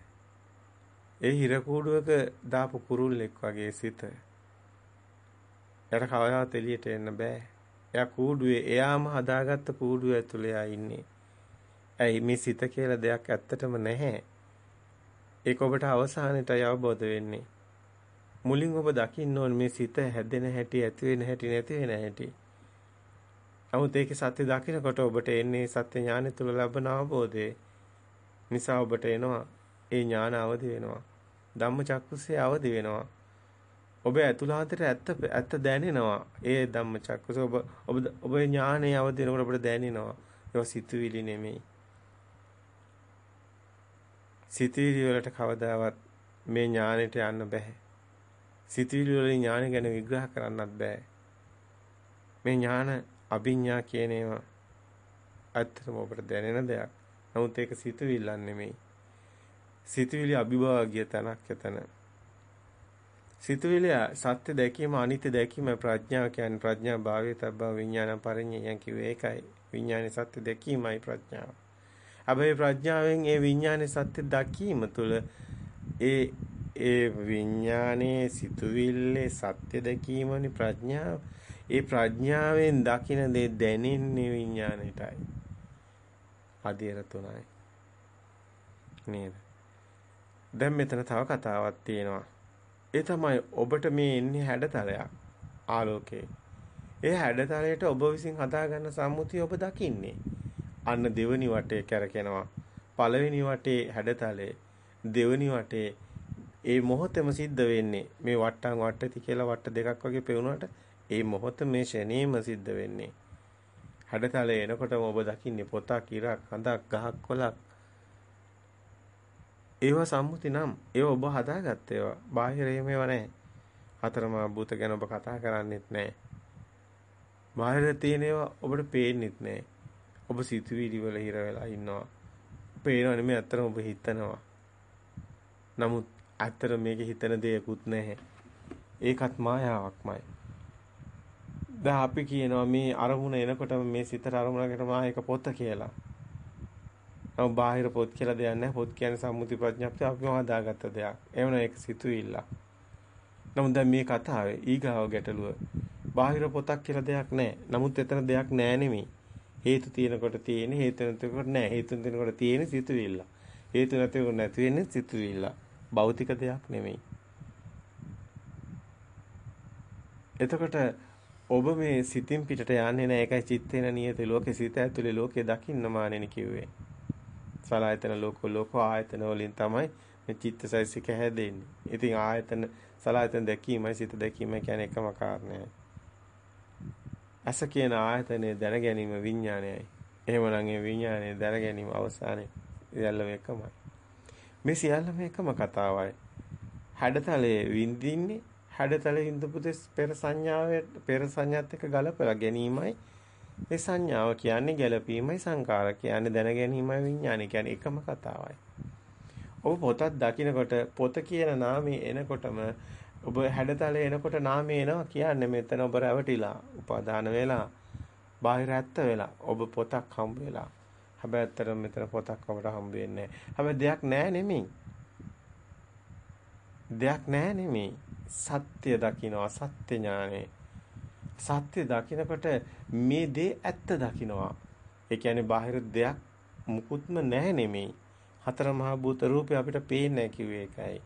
ඒ හිර කූඩුවක දාපු කුරුල්ලෙක් වගේ සිත. යට කවදාවත් එළියට එන්න බෑ. එයා කූඩුවේ එයාම හදාගත්ත කූඩුව ඇතුලේ ඉන්නේ. ඇයි මේ සිත කියලා දෙයක් ඇත්තටම නැහැ. ඒක ඔබට අවසානයේටයි අවබෝධ වෙන්නේ. මුලින් ඔබ දකින්න ඕනේ මේ සිත හැදෙන හැටි, ඇති වෙන හැටි, නැති වෙන හැටි. නමුත් ඒකේ සත්‍ය දකිනකොට ඔබට එන්නේ සත්‍ය ඥානෙ තුල ලබන අවබෝධය. නිසා ඔබට එනවා ඒ ඥාන අවදි වෙනවා. ධම්මචක්කුසේ අවදි වෙනවා. ඔබ ඇතුළාන්තයට ඇත්ත ඇත්ත දැනෙනවා. ඒ ධම්මචක්කුසේ ඔබ ඔබ ඔබේ ඥානයේ අවදි වෙනකොට ඔබට දැනෙනවා. ඒක සිතුවිලි නෙමෙයි. සිතුවිලි වලට කවදාවත් මේ ඥානෙට යන්න බෑ. සිතුවිලි වලින් ඥාන ගැන විග්‍රහ කරන්නත් බෑ. මේ ඥාන අභිඥා කියන ඒවා ඇත්තටම ඔබට දැනෙන දෙයක්. නමුත් ඒක සිතුවිල්ලක් නෙමෙයි. සිතුවිලි අභිභාග්‍ය තැනක් එතන. සිතුවිලි සත්‍ය දැකීම අනිත්‍ය දැකීම ප්‍රඥාව කියන්නේ ප්‍රඥා භාවයේ තබ්බා විඥාන පරිඤ්ඤයන් කිව්වේ ඒකයි. විඥානේ සත්‍ය දැකීමයි ප්‍රඥාව. හැබැයි ප්‍රඥාවෙන් ඒ විඥානේ සත්‍ය දැකීම තුළ ඒ ඒ විඥානයේ සිතුවිල්ලේ සත්‍ය දැකීමනි ප්‍රඥාව. ඒ ප්‍රඥාවෙන් දකින දේ දැනෙන්නේ විඥාණයටයි. අධීර තුනයි. නේද? දැන් මෙතන තව කතාවක් තියෙනවා. ඒ තමයි ඔබට මේ එන්නේ හැඩතලයක් ආලෝකේ. ඒ හැඩතලයට ඔබ විසින් හදාගන්න සම්මුතිය ඔබ දකින්නේ. අන්න දෙවනි වටේ කැරකෙනවා. පළවෙනි වටේ හැඩතලේ දෙවනි වටේ ඒ මොහොතේම සිද්ධ වෙන්නේ මේ වට්ටම් වට්ටති කියලා වට්ට දෙකක් වගේ පෙවුනට ඒ මොහොත මේ ෂණේම සිද්ධ වෙන්නේ. හැඩතලේ එනකොටම ඔබ දකින්නේ පොතක් ඉරක් හඳක් ගහක් කොළක් ඒවා සම්මුති නම් ඒවා ඔබ හදාගත්ත ඒවා. බාහිර මේවා නැහැ. හතරමා භූත ගැන ඔබ කතා කරන්නේත් නැහැ. බාහිර තියෙන ඒවා ඔබට පේන්නෙත් නැහැ. ඔබ සිතුවිලි වල හිර වෙලා ඉන්නවා. පේනව නෙමෙයි අත්‍තරම ඔබ හිතනවා. නමුත් අත්තර මේක හිතන දෙයක්වත් නැහැ. ඒකත් මායාවක්මයි. දැන් අපි කියනවා මේ අරමුණ එනකොටම මේ සිතට අරමුණකට මා එක පොත කියලා. නමුත් බාහිර පොත් කියලා දෙයක් නැහැ. පොත් කියන්නේ සම්මුති ප්‍රඥප්තිය අපිම හදාගත්ත දෙයක්. එවන ඒක සිතුවිල්ල. නමුත් දැන් මේ කතාවේ ඊගාව ගැටලුව බාහිර පොතක් කියලා දෙයක් නැහැ. නමුත් එතන දෙයක් නැහැ නෙමෙයි. හේතු තියෙනකොට තියෙන හේතු නැතිකොට නැහැ. හේතු තියෙනකොට තියෙන සිතුවිල්ල. හේතු නැතිකොට නැති වෙන්නේ සිතුවිල්ල. භෞතික දෙයක් නෙමෙයි. එතකොට ඔබ මේ සිතින් පිටට යන්නේ නැහැ. ඒකයි චිත්තේන නියත ලෝකේ සිත ඇතුලේ ලෝකේ දකින්න මානෙනි කිව්වේ. සලායතන ලෝක ලෝක ආයතන වලින් තමයි මේ චිත්තසයිසික හැදෙන්නේ. ඉතින් ආයතන සලායතන දැකීමයි සිත දැකීමයි කියන්නේ එකම කාරණයයි. අස කියන ආයතනයේ දැන ගැනීම විඥානයයි. එහෙමනම් ඒ විඥානයේ දැන ගැනීම අවසානයේ සියල්ලම එකමයි. මේ සියල්ලම එකම කතාවයි. හැඩතලයේ විඳින්නේ හැඩතලයේ ඉඳපු පෙර සංඥාවේ පෙර සංඥාත් එක්ක ගලපලා ගැනීමයි. ඒ සංඥාව කියන්නේ ගැළපීමයි සංකාර කියන්නේ දැන ගැනීමයි විඥානය කියන්නේ එකම කතාවයි. ඔබ පොතක් දකිනකොට පොත කියන නාමය එනකොටම ඔබ හැඩතලේ එනකොට නාමය එනවා කියන්නේ මෙතන ඔබ රැවටිලා උපාදාන වෙලා බාහිර ඇත්ත වෙලා ඔබ පොතක් හම්බ වෙලා. හැබැයි ඇත්තටම මෙතන පොතක් ඔබට හම්බ වෙන්නේ නැහැ. හැබැයි දෙයක් නැහැ නෙමෙයි. දෙයක් නැහැ නෙමෙයි. සත්‍ය දකින්නවා සත්‍ය ඥානෙ සත්‍ය දකිනකොට මේ දේ ඇත්ත දකින්නවා ඒ කියන්නේ බාහිර දෙයක් මුකුත්ම නැහැ නෙමෙයි හතර මහා භූත රූපේ අපිට පේන්නේ නැහැ කිව්වේ ඒකයි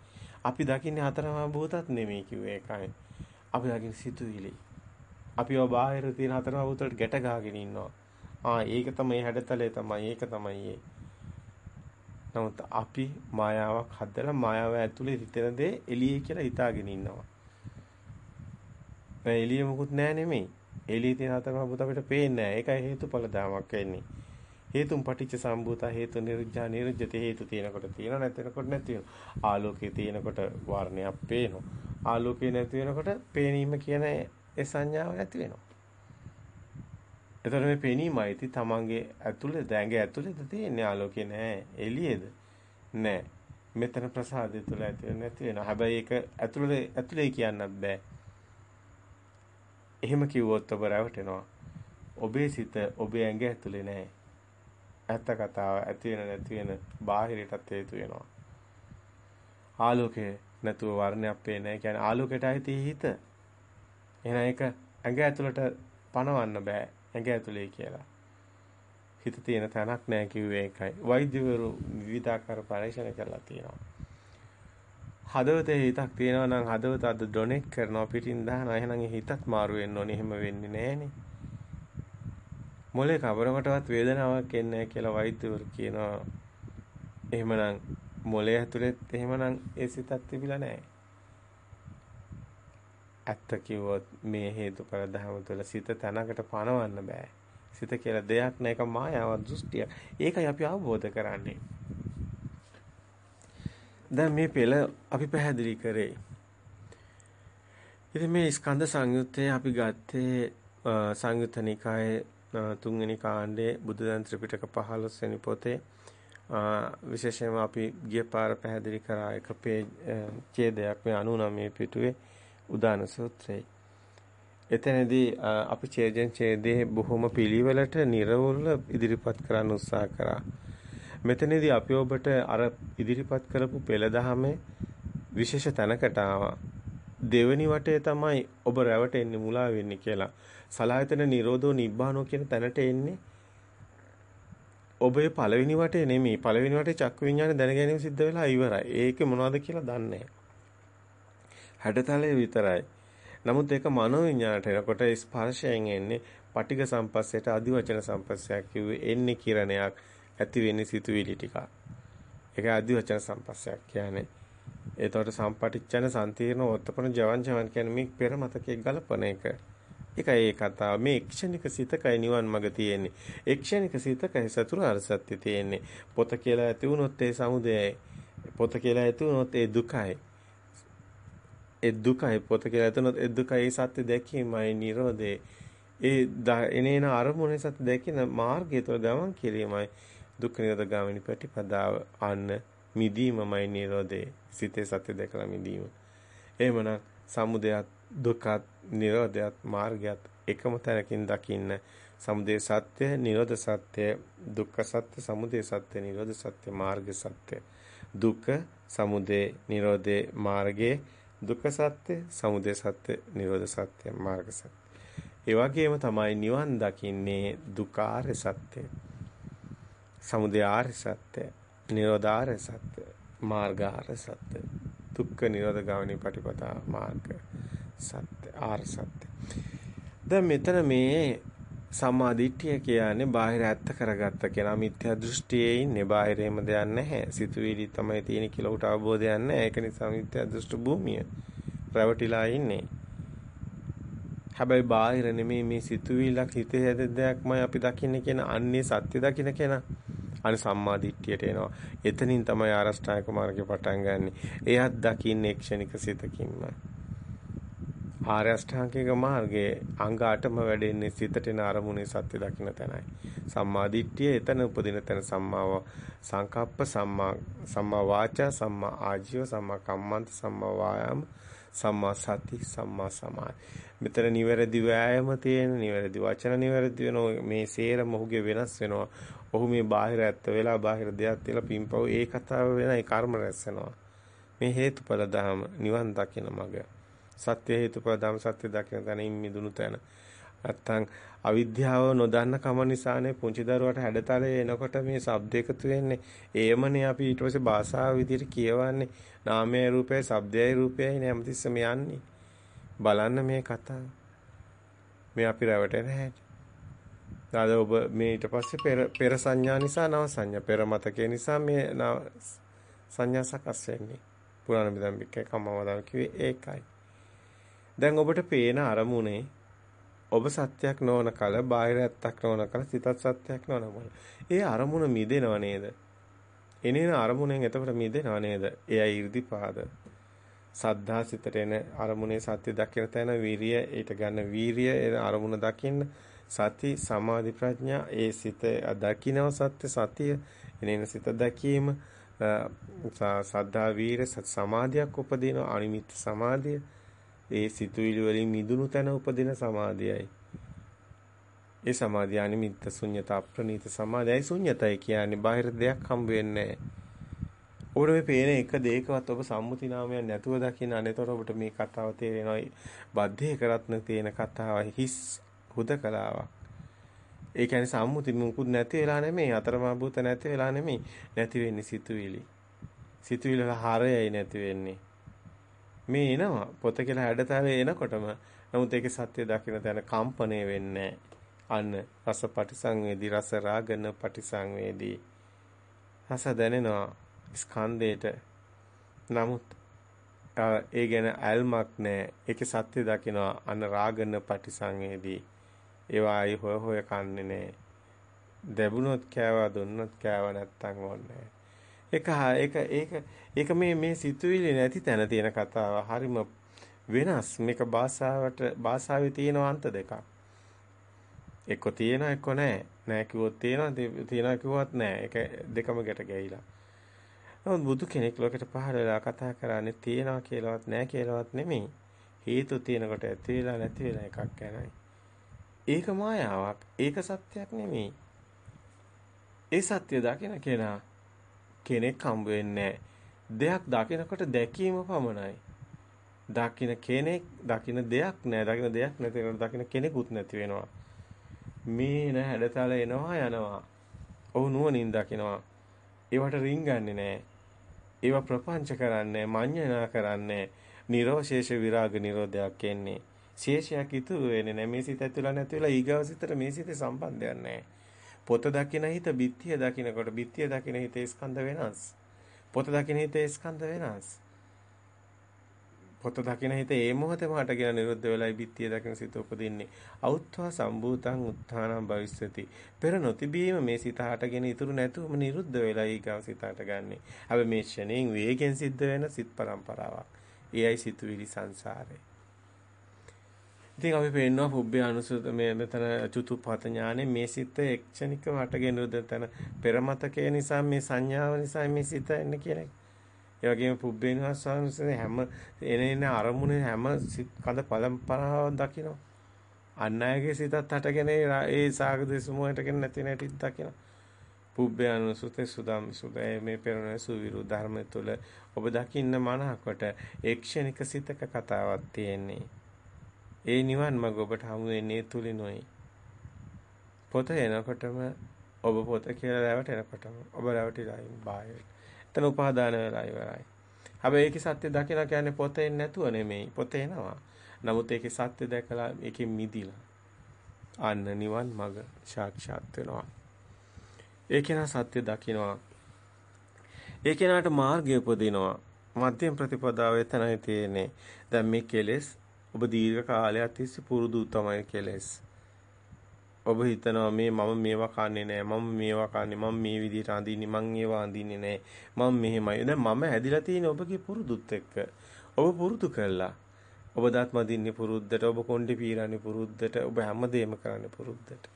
අපි දකින්නේ හතරමහා භූතත් නෙමෙයි කිව්වේ ඒකයි. අපි දකින්නේ සිතුවිලි. අපිව බාහිර තියෙන හතරමහා භූතවලට ගැට ගහගෙන ඉන්නවා. ආ ඒක තමයි හැඩතලේ තමයි ඒක තමයි ඒ. නමුත් අපි මායාවක් හදලා මායාව ඇතුලේ හිතෙන දේ එළියේ කියලා හිතාගෙන ඉන්නවා. ඒ එළියේ මොකුත් නැහැ නෙමෙයි. එළියේ තියෙන හතරමහා භූත අපිට පේන්නේ නැහැ. ඒකයි හේතුඵල ධාමයක් වෙන්නේ. හේතුන් පටිච්ච සම්භූත හේතු නිරුද්ධා නිරුද්ධති හේතු තියෙනකොට තියෙනව නැතිනකොට නැති වෙනවා ආලෝකයේ තියෙනකොට වර්ණයක් පේනවා ආලෝකේ නැති වෙනකොට පේනීම කියන ඒ සංඥාව නැති වෙනවා එතකොට මේ පේනීමයිති තමන්ගේ ඇතුලේ දැඟ ඇතුලේද තියෙන්නේ ආලෝකේ නෑ එළියේද නෑ මෙතන ප්‍රසාදය තුල ඇති නැති වෙනවා හැබැයි ඒක ඇතුලේ ඇතුලේ කියන්නත් බෑ එහෙම කිව්වොත් ඔබ රැවටෙනවා ඔබේ සිත ඔබේ ඇඟ ඇතුලේ නෑ ඇත්ත කතාව ඇති වෙන නැති වෙන බාහිරටත් හේතු වෙනවා. ආලෝකය නැතුව වර්ණයක් පේන්නේ නැහැ. කියන්නේ ආලෝකයට ඇති හිත. එහෙනම් ඒක ඇඟ ඇතුළට පනවන්න බෑ. ඇඟ ඇතුලේ කියලා. හිත තියෙන තැනක් නැහැ කිව්වේ ඒකයි. වෛද්‍යවරු විවිධාකාර පරීක්ෂණ කරලා තියෙනවා. හදවතේ හිතක් තියෙනවා නම් හදවත අද ඩොනේට් කරනවා පිටින් දානවා. එහෙනම් හිතත් මාරු වෙන්න ඕනේ. එහෙම වෙන්නේ නැහනේ. මොලේ කවරකටවත් වේදනාවක් එන්නේ නැහැ කියලා වෛද්‍යවරු කියනවා. එහෙමනම් මොලේ ඇතුළෙත් එහෙමනම් ඒ සිතක් තිබිලා නැහැ. ඇත්ත කිව්වොත් මේ හේතුඵල ධර්ම තුළ සිත තනකට පනවන්න බෑ. සිත කියලා දෙයක් නෑ ඒක මායාවක් දෘෂ්ටියක්. ඒකයි අපි අවබෝධ කරන්නේ. දැන් මේ පෙළ අපි පැහැදිලි කරේ. ඉතින් මේ ස්කන්ධ සංයුත්තේ අපි ගත්තේ සංයුත්ත නිකායේ තුන්වෙනි කාණ්ඩයේ බුදුදහම ත්‍රිපිටක 15 වෙනි පොතේ විශේෂයෙන්ම අපි ගිය පාර පැහැදිලි කරා එක ඡේදයක් මේ 99 පිටුවේ උදාන සූත්‍රයේ. එතනදී අපි ඡේදයෙන් ඡේදයේ බොහොම පිළිවෙලට නිර්වෘල්ල ඉදිරිපත් කරන්න උත්සාහ කරා. මෙතනදී අපි ඔබට අර ඉදිරිපත් කරපු පෙළ දහමේ විශේෂ තැනකට ආවා. දෙවෙනි වටේ තමයි ඔබ රැවටෙන්නේ මුලා වෙන්නේ කියලා. සලායතන නිරෝධෝ නිබ්බානෝ කියන තැනට එන්නේ ඔබේ පළවෙනි වටේ නෙමෙයි පළවෙනි වටේ චක්කු විඤ්ඤාණය දැන ගැනීම සිද්ධ වෙලා ඉවරයි. ඒක මොනවද කියලා දන්නේ හැඩතලයේ විතරයි. නමුත් ඒක මනෝ විඤ්ඤාණයට එනකොට ස්පර්ශයෙන් එන්නේ පටිඝ සම්පස්සයට අදිවචන සම්පස්සයක් කිව්වේ එන්නේ කිරණයක් ඇති වෙන්නේ සිතුවිලි ටික. ඒක අදිවචන සම්පස්සයක් කියන්නේ. ඒතකොට සම්පටිච්ඡන සම්තිර්ණ වොත්තපන ජවන් ජවන් කියන්නේ මේ පෙර මතකයේ ගලපන එක. ඒකයි ඒ කතාව. මේ ක්ෂණික සිතකයි නිවන් මඟ තියෙන්නේ. ඒ ක්ෂණික සිතකයි චතුරාර්ය සත්‍ය තියෙන්නේ. පොත කියලා ඇති වුණොත් ඒ සමුදයයි. පොත කියලා ඇතුනොත් ඒ දුකයි. ඒ දුකයි පොත කියලා ඇතුනොත් ඒ දුකයි ඒ සත්‍ය දැකීමයි Nirodhe. ඒ එනේන අරමුණේ සත්‍ය දැකින මාර්ගය තුළ ගමන් කිරීමයි දුක්ඛ නිරෝධ ගාමිනී ප්‍රතිපදාව අන්න මිදීමමයි Nirodhe. සිතේ සත්‍ය දැකලා මිදීම. එහෙමනම් සමුදයත් දුකත් නිරෝධයත් මාර්ගයත් එකම තැනකින් දකින්න සමුදය සත්‍ය නිරෝධ සත්‍ය දුක්ඛ සත්‍ය සමුදය සත්‍ය නිරෝධ සත්‍ය මාර්ග සත්‍ය දුක්ඛ සමුදය නිරෝධේ මාර්ගයේ දුක්ඛ සත්‍ය සමුදය සත්‍ය නිරෝධ සත්‍ය මාර්ග සත්‍ය. ඒ වගේම තමයි නිවන් දකින්නේ දුකාර්ය සත්‍ය සමුදය ආර්ය සත්‍ය නිරෝධාර්ය සත්‍ය මාර්ගාර්ය සත්‍ය දුක්ඛ නිරෝධ ගාමිනී පටිපදා මාර්ග සත්‍ය ආර්ය සත්‍ය. දැන් මෙතන මේ සම්මා දිට්ඨිය කියන්නේ බාහිර ඇත්ත කරගත්ත කෙනා මිත්‍යා දෘෂ්ටියේ ඉන්නේ බාහිරේම දෙයක් නැහැ සිතුවිලි තමයි තියෙන කියලා උට අවබෝධයක් නැහැ ඒක නිසා මිත්‍යා දෘෂ්ටි භූමිය රැවටිලා ඉන්නේ හැබැයි බාහිර නෙමෙයි මේ සිතුවිල්ලක් හිතේ හැද දෙයක්මයි අපි දකින්නේ කියන අන්නේ සත්‍ය දකින්න කෙනා අනේ සම්මා දිට්ඨියට එනවා. එතනින් තමයි ආරෂ්ඨායක මාර්ගේ පටන් ගන්නෙ. එයත් දකින්නේ ක්ෂණික සිතකින්ම. ආර්ය අෂ්ටාංගික මාර්ගයේ අංග 8ම වැඩෙන්නේ සිතට එන අරමුණේ සත්‍ය දකින්න තැනයි. සම්මා දිට්ඨිය එතන උපදින තැන සම්මාව සංකප්ප සම්මා සම්මා වාචා සම්මා ආජීව සම්මා කම්මන්ත සම්මා වායාම සම්මා සති සම්මා සමාධි. මෙතන නිවැරදි වෑයම තියෙන නිවැරදි වචන නිවැරදි වෙනවා මේ සේරම ඔහුගේ වෙනස් වෙනවා. ඔහු මේ බාහිර ඇත්ත වෙලා බාහිර දෙයක් තියලා පිම්පව ඒ කතාව වෙන ඒ කර්ම රැස් වෙනවා. මේ හේතුඵල ධම නිවන් දකින මඟ. සත්‍ය හේතුඵල ධම සත්‍ය දකින තැනින් මිදුණු තැන. නැත්තම් අවිද්‍යාව නොදන්න කම නිසානේ පුංචි දරුවට හැඩතලේ එනකොට මේ ශබ්ද එකතු වෙන්නේ. ඒමනේ අපි ඊට පස්සේ භාෂාව විදිහට කියවන්නේ. නාමයේ රූපයයි ශබ්දයයි රූපයයි නේ හැමතිස්සෙම යන්නේ. බලන්න මේ කතාව. මේ අපි රැවටෙන හැටි. ඊට ඔබ මේ ඊට පස්සේ පෙර පෙර සංඥා නිසා නව සංඥා පෙර මතකේ නිසා මේ සංඥා සකස් වෙන්නේ. පුරාණ මිදම්බිකේ කම්මවදම් කිව්වේ ඒකයි. දැන් ඔබට පේන අරමුණේ ඔබ සත්‍යයක් නොවන කල බාහිර ඇත්තක් නොවන කල සිතත් සත්‍යයක් නොවන කල. ඒ අරමුණ මිදෙනව නේද? එනේන අරමුණෙන් එතකොට මිදෙනව නේද? එයයි 이르දිපාද. සද්ධා සිතට එන අරමුණේ සත්‍ය දකින තැන වීරිය ඊට ගන්න වීරිය අරමුණ දකින්න සති සමාධි ප්‍රඥා ඒ සිත දකින්නව සත්‍ය සතිය එනේන සිත දැකීම සද්ධා වීර සත් සමාධියක් උපදින අනිමිත් සමාධිය ඒ සිතුවිලි වලින් මිදුණු තැන උපදින සමාධියයි ඒ සමාධිය අනිමිත් ශුන්්‍යත අප්‍රණීත සමාධියයි ශුන්්‍යතයි කියන්නේ බාහිර දෙයක් හම්බ වෙන්නේ නැහැ ඔබට මේ පේන එක දෙයකවත් ඔබ සම්මුති නාමයක් නැතුව දකින්න අනේතර ඔබට මේ කතාව තේරෙනවා බද්ධේ කරත්න තියෙන කතාව හිස් හුදකලාවක්. ඒ කියන්නේ සම්මුති මුකුත් නැති වෙලා නෙමෙයි අතරමා භූත නැති වෙලා නෙමෙයි නැති වෙන්නේ සිතුවිලි. සිතුවිලි වල හරයයි නැති වෙන්නේ. මේ එනවා. පොත කියලා හැඩතලේ එනකොටම නමුත් ඒකේ සත්‍ය දකින්න තැන කම්පණය වෙන්නේ අන්න රස පටිසංවේදී රස රාගන පටිසංවේදී. රස දැනෙනවා ස්කන්ධේට නමුත් ඒ ගැන ඇල්මක් නැහැ. ඒකේ සත්‍ය දකිනවා අන්න රාගන පටිසංවේදී. ඒවා ආයි හොය හොය කන්නේ නැහැ. දැබුණොත් කෑවා දුන්නොත් කෑවා නැත්තම් ඕනේ ඒක ඒක ඒක ඒක මේ මේ සිතුවිලි නැති තැන තියෙන කතාව හරිම වෙනස්. මේක භාෂාවට භාෂාවේ තියෙන අන්ත දෙකක්. එක්ක තියෙනවා එක්ක නැහැ නැහැ කිව්වොත් තියෙනවා තියෙනවා කිව්වත් නැහැ ඒක දෙකම ගැට ගැහිලා. නමුත් බුදු කෙනෙක් ලෝකෙට පහළ වෙලා කතා කරන්නේ තියෙනවා කියලාවත් නැහැ කියලාවත් නෙමෙයි. හේතු තියෙනකොට ඇති වෙලා නැති වෙලා එකක් ගැනයි. ඒක මායාවක්. ඒක සත්‍යයක් නෙමෙයි. ඒ සත්‍ය දකින කෙනා කෙනෙක් හම්බ වෙන්නේ දෙයක් දකිනකොට දැකීම පමණයි. දකින කෙනෙක් දකින දෙයක් නෑ. දකින දෙයක් නැතිනකොට දකින කෙනෙකුත් නැති වෙනවා. මේ න හැඩතල එනවා යනවා. ඔහු නුවණින් දකිනවා. ඒවට රින්ගන්නේ නෑ. ඒවා ප්‍රපංච කරන්නේ, මඤ්ඤණා කරන්නේ, නිරෝෂේෂ විරාග නිරෝධයක් එන්නේ. ශේෂයක් ඉතුරු වෙන්නේ නැහැ. මේ සිත ඇතුළේ නැති වෙලා ඊගව සිතට මේ සිතේ සම්බන්ධයක් නැහැ. පොත දකින හිත බිත්තිය දකිනකොට බිත්තිය දකින හිතේ ස්කන්ධ වෙනස්. පොත දකින හිතේ ස්කන්ධ වෙනස්. පොත දකින හිත ඒ මොහොතේම හටගෙන නිරුද්ධ වෙලයි බිත්තිය දකින සිත උපදින්නේ. අවුත්වා සම්භූතං උත්ථානං භවිස්සති. පෙර නොතිබීම මේ සිත හටගෙන ඉතුරු නැතුවම නිරුද්ධ වෙලා ඊගව සිත හටගන්නේ. හැබැයි මේ ෂණයෙන් වේගෙන් සිද්ධ වෙන සිත් පරම්පරාවක්. එයයි සිතුවිලි සංසාරේ. ඉතින් අපි පේනවා පුබ්බේ අනුසුත මේ මෙතන චුතුපත ඥානේ මේ සිත එක්ෂණිකව හටගෙන නිරුද්ධ තන පෙරමතකය නිසා මේ සංඥාව නිසා මේ සිත එන්නේ කියන එක. ඒ වගේම පුබ්බේනවාසංසනේ හැම එන එන අරමුණේ හැම කඳ පළම්පරාවක් දකිනවා. අන් අයගේ සිතත් හටගෙන ඒ සාගද සමුහයටගෙන නැති නැටිත් දකිනවා. පුබ්බේ අනුසුතේ සුදම් සුදේ මේ පෙරණ සුවිරු ධර්ම තුළ ඔබ දකින්න මනහකට ඒක්ෂණික සිතක කතාවක් තියෙන්නේ. ඒ නිවන් මඟ ඔබට හමු වෙන්නේ තුලිනුයි. පොත එනකොටම ඔබ පොත කියලා රැවටෙනකොටම ඔබ රැවටිලා ඉන්න බාහිර. එතන උපාදාන වෙලා ඉවරයි. හැබැයි ඒකේ සත්‍ය දකින්න කියන්නේ පොතේ නැතුව නෙමෙයි. පොතේ එනවා. නමුත් ඒකේ සත්‍ය දැකලා ඒකෙන් මිදිලා අන්න නිවන් මඟ සාක්ෂාත් වෙනවා. ඒකේන සත්‍ය දකින්නවා. ඒකේනාට මාර්ගය උපදිනවා. මධ්‍යම ප්‍රතිපදාව එතනයි තියෙන්නේ. දැන් මේ කෙලෙස් ඔබ දීර්ඝ කාලයක් තිස්සේ පුරුදු තමයි කෙලෙස්. ඔබ හිතනවා මේ මම මේවා කන්නේ නැහැ මම මේවා කන්නේ මම මේ විදිහට අඳින්නේ මං ඒවා අඳින්නේ නැහැ මම මෙහෙමයි. දැන් මම හැදිලා තියෙන්නේ ඔබගේ පුරුදුත් එක්ක. ඔබ පුරුදු කළා. ඔබ දත් මදින්නේ පුරුද්දට ඔබ කොණ්ඩේ පීරන්නේ පුරුද්දට ඔබ හැමදේම කරන්නේ පුරුද්දට.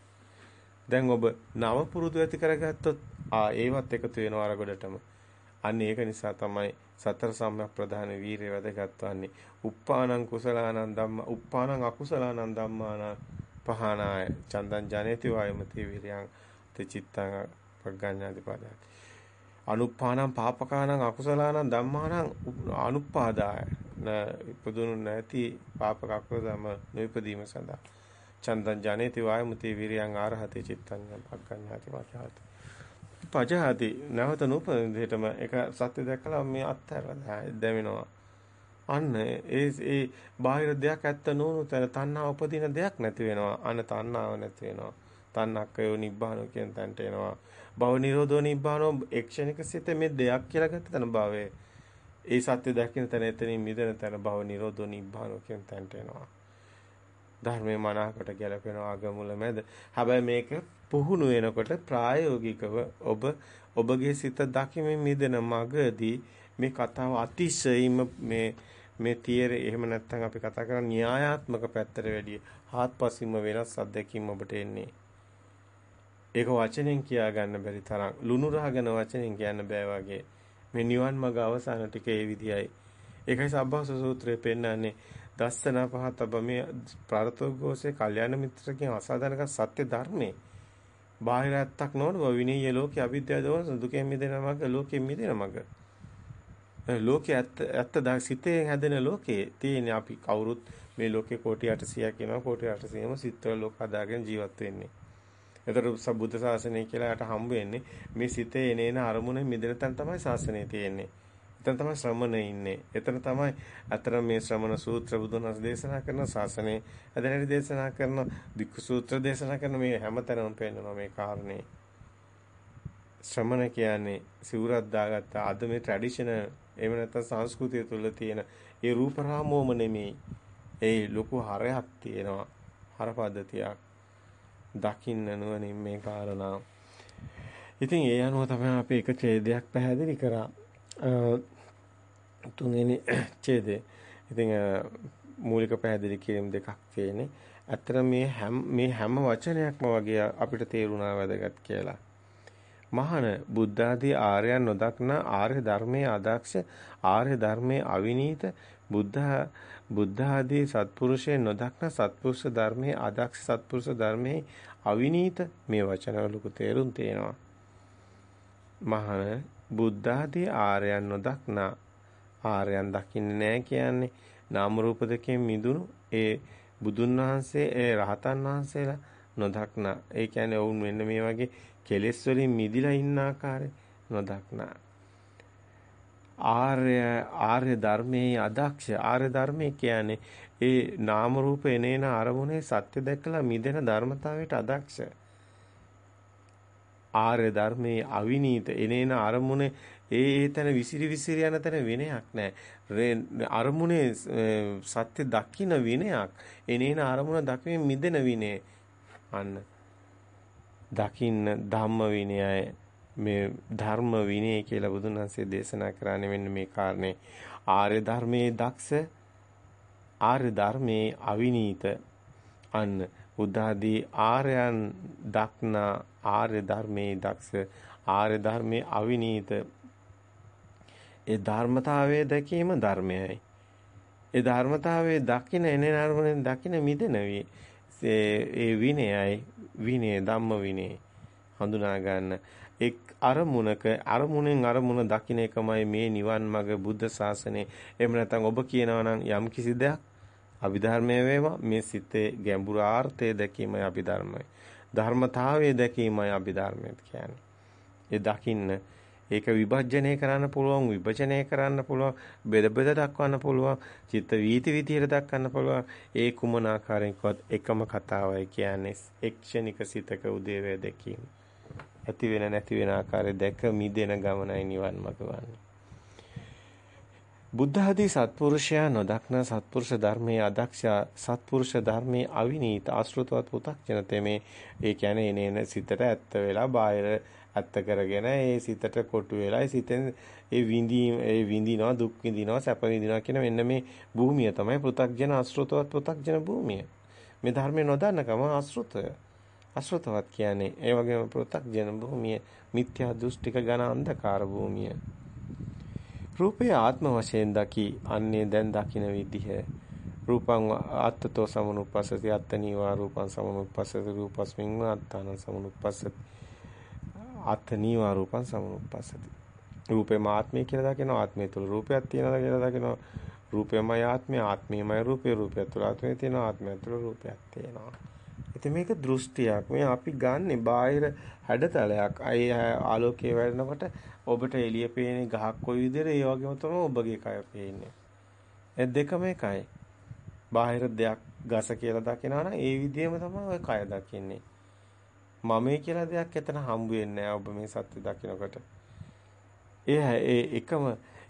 දැන් ඔබ නව පුරුදු ඇති කරගත්තොත් ආ ඒවත් එකතු වෙනවා අර ගොඩටම අන්න ඒක නිසා තමයි සතර සම්‍යක් ප්‍රධාන වීරිය වැදගත් වන්නේ. උප්පානං කුසලානං ධම්ම උප්පානං අකුසලානං ධම්මානං පහනාය. චන්දං ජනේති වායමති විරියං තචිත්තං පග්ගඤ්ඤාති පදයි අනුප්පානං පාපකානං අකුසලානං ධම්මානං අනුපාදාය. ඉපදුණු නැති පාපක අකුසල ධම නොයිපදීම සඳහා. චන්දං ජනේති වායමති විරියං ආරහති චිත්තං පග්ගඤ්ඤාති වාචාති පජහති නැවත නූපදින දෙයටම ඒක සත්‍ය දැකලා මේ අත්හැරලා දැවෙනවා අන්න ඒ ඒ බාහිර දෙයක් ඇත්ත නොවුණු තැන තණ්හා උපදින දෙයක් නැති වෙනවා. අන්න තණ්හාව නැති වෙනවා. තණ්හක්කයෝ නිබ්බානෝ කියන තැනට එනවා. භව නිරෝධෝ නිබ්බානෝ එක්ෂණික සිත මේ දෙයක් කියලා ගත්ත තැන භවයේ. ඒ සත්‍ය දකින්න තැන එතනින් මිදෙන තැන භව නිරෝධෝ නිබ්බානෝ කියන තැනට එනවා. ධර්මයේ මනාකට ගැලපෙනවා අගමුල මැද. හැබැයි මේක පුහුණු වෙනකොට ප්‍රායෝගිකව ඔබ ඔබගේ සිත දකිමින් මිදෙන මගදී මේ කතාව අතිශයින්ම මේ මේ තියරේ එහෙම නැත්නම් අපි කතා කරන න්‍යායාත්මක පැත්තට වැඩිය හාත්පසින්ම වෙනස් අත්දැකීම් ඔබට එන්නේ. ඒක වචනෙන් කියා ගන්න බැරි තරම් ලුණු රහගෙන වචනෙන් කියන්න බෑ වගේ. මේ නිවන් මඟ අවසාන ටික ඒ විදියයි. ඒකයි සබ්බාස සූත්‍රයේ පෙන්නන්නේ දස්සන පහතබ මේ ප්‍රාර්ථෝගෝසේ කල්යාණ මිත්‍රකින් අසාධනක සත්‍ය ධර්මයේ බාහිර ඇත්තක් නොවන විනීය ලෝකේ අවිද්‍යාව දවන දුකෙන් මිදෙන මඟ ලෝකෙන් මිදෙන මඟ ලෝකයේ ඇත්ත ඇත්ත සිතේ හැදෙන ලෝකයේ තියෙන අපි කවුරුත් මේ ලෝකේ කෝටි 800ක් වෙනවා කෝටි 800ම සිත්වල ලෝක හදාගෙන ජීවත් වෙන්නේ. ඒතර සබ්බුද්ධ ශාසනය කියලා යට හම්බ වෙන්නේ මේ සිතේ එනේන අරමුණේ මිදෙන තැන තමයි ශාසනය තියෙන්නේ. එතන තමයි ශ්‍රමණය ඉන්නේ. එතන තමයි අතර මේ ශ්‍රමණ සූත්‍ර බුදුන් වහන්සේ දේශනා කරන ශාසනය ඇදෙනටි දේශනා කරන වික්ඛු සූත්‍ර දේශනා කරන මේ හැමතැනම පෙන්නනවා මේ කාරණේ. ශ්‍රමණ කියන්නේ සිවුරක් දාගත්ත අද මේ ට්‍රැඩිෂනල් එහෙම නැත්නම් සංස්කෘතිය තුළ තියෙන ඒ රූප රාමෝම නෙමෙයි. ඒ ලොකු හරයක් තියෙනවා. හර පද්ධතියක්. දකින්න නුවණින් මේ කාරණා. ඉතින් ඒ අනුව තමයි අපි එක ඡේදයක් පැහැදිලි කරා. තුන්වෙනි ඡේදේ. ඉතින් මූලික පැහැදිලි කිරීම් දෙකක් තියෙන්නේ. ඇත්තට මේ හැම මේ හැම වචනයක්ම වගේ අපිට තේරුණා වැදගත් කියලා. මහාන බුද්ධ ආදී ආර්යයන් නොදක්න ආර්ය ධර්මයේ අදක්ෂ ආර්ය ධර්මයේ අවිනීත බුද්ධ බුද්ධ ආදී සත්පුරුෂයන් නොදක්න සත්පුරුෂ ධර්මයේ අදක්ෂ සත්පුරුෂ ධර්මයේ අවිනීත මේ වචනවල ලොකු තේරුම් තියෙනවා මහාන බුද්ධ ආදී ආර්යයන් නොදක්න ආර්යයන් දකින්නේ නැහැ කියන්නේ නාම රූප දෙකෙන් මිදුණු ඒ බුදුන් වහන්සේ ඒ රහතන් වහන්සේලා නොදක්න ඒ කියන්නේ වුන් මෙන්න මේ වගේ කෙලෙස් වලින් මිදිලා ඉන්න ආකාරය නොදක්නා. ආර්ය ආර්ය ධර්මයේ අදක්ෂ ආර්ය ධර්මයේ කියන්නේ ඒ නාම රූප එනේන අරමුණේ සත්‍ය දැකලා මිදෙන ධර්මතාවයට අදක්ෂ. ආර්ය ධර්මයේ අවිනීත එනේන අරමුණේ ඒ ඒ තැන විසිරි විසිරි යන තැන විනයක් නැහැ. අරමුණේ සත්‍ය දකින්න විනයක්. එනේන අරමුණ දකින්න මිදෙන විනය. අන්න. දකින්න ධම්ම විනයයි මේ ධර්ම විනය කියලා බුදුන් වහන්සේ දේශනා කරන්නේ මෙන්න මේ කාරණේ. ආර්ය ධර්මයේ දක්ෂ ආර්ය ධර්මයේ අවිනීත අන්න බුද්ධාදී ආර්යයන් දක්නා ආර්ය ධර්මයේ දක්ෂ ආර්ය ධර්මයේ අවිනීත ඒ ධර්මතාවයේ දැකීම ධර්මයයි. ඒ ධර්මතාවයේ දකින එනේ නර්මණයෙන් දකින මිදෙන ඒ විනයයි විනය ධම්ම විනය හඳුනා ගන්න එක් අරමුණක අරමුණෙන් අරමුණ දකින්න එකමයි මේ නිවන් මඟ බුද්ධ ශාසනය. එහෙම නැත්නම් ඔබ කියනවා නම් යම් කිසි දෙයක් අභිධර්මයේ වේවා මේ සිතේ ගැඹුරු ආර්ථය දැකීමයි අභිධර්මයි. ධර්මතාවයේ දැකීමයි අභිධර්මය කියන්නේ. ඒ දකින්න ඒක විභජනය කරන්න පුළුවන් විභජනය කරන්න පුළුවන් බෙද බෙද දක්වන්න පුළුවන් චිත්ත වීති විදියට දක්වන්න පුළුවන්. ඒ කුමන ආකාරයකවත් එකම කතාවයි කියන්නේ එක්ෂණික සිතක උදේවැය දැකීම. ඇති වෙන නැති වෙන ආකාරය දැක මිදෙන ගමනයි නිවන් මඟ වන්නේ. බුද්ධ ආදී සත්පුරුෂයා නොදක්න සත්පුරුෂ ධර්මයේ අදක්ෂ සත්පුරුෂ ධර්මයේ අවිනීත ආශ්‍රතවත් පු탁ජන තෙමේ ඒ කියන්නේ එනේන සිතට ඇත්ත වෙලා බාහිර ඇත්ත කරගෙන ඒ සිතට කොටු වෙලායි සිතෙන් ඒ විඳීම ඒ විඳිනවා දුක් විඳිනවා සැප විඳිනවා කියන මෙන්න මේ භූමිය තමයි පෘ탁ජන අසෘතවත් පෘ탁ජන භූමිය. මේ ධර්මය නොදන්නකම අසෘතය. අසෘතවත් කියන්නේ ඒ වගේම පෘ탁ජන භූමිය මිත්‍යා දෘෂ්ටික ඝන අන්ධකාර භූමිය. රූපය ආත්ම වශයෙන් දකි අන්නේ දැන් දකින විදිහ රූපං ආත්තතෝ සමනුපස්සති අත්තනීවා රූපං සමනුපස්සති රූපස්මින් ආත්තාන සමනුපස්සති අත්තනීවා රූපං සමනුපස්සති රූපේ ආත්මය කියලා දකිනවා ආත්මය තුල රූපයක් තියෙනවා කියලා දකිනවා. රූපයමයි ආත්මය ආත්මයමයි රූපේ. රූපය තුල ආත්මය තියෙනවා ආත්මය තුල රූපයක් තියෙනවා. ඉතින් මේක දෘෂ්ටියක්. මේ අපි ගන්නෙ බාහිර හැඩතලයක්. අය ආලෝකයේ වැඩනකොට ඔබට එළිය පේන ගහක් කොයි විදිහට? ඒ වගේම තමයි ඔබගේ කය පේන්නේ. ඒ දෙකම එකයි. බාහිර දෙයක් ගස කියලා දකිනවා නම් ඒ විදිහම තමයි ඔය කය දකින්නේ. මමයි කියලා දෙයක් එතන හම්බ වෙන්නේ ඔබ මේ සත්‍ය දකිනකොට. ඒ ඒ එකම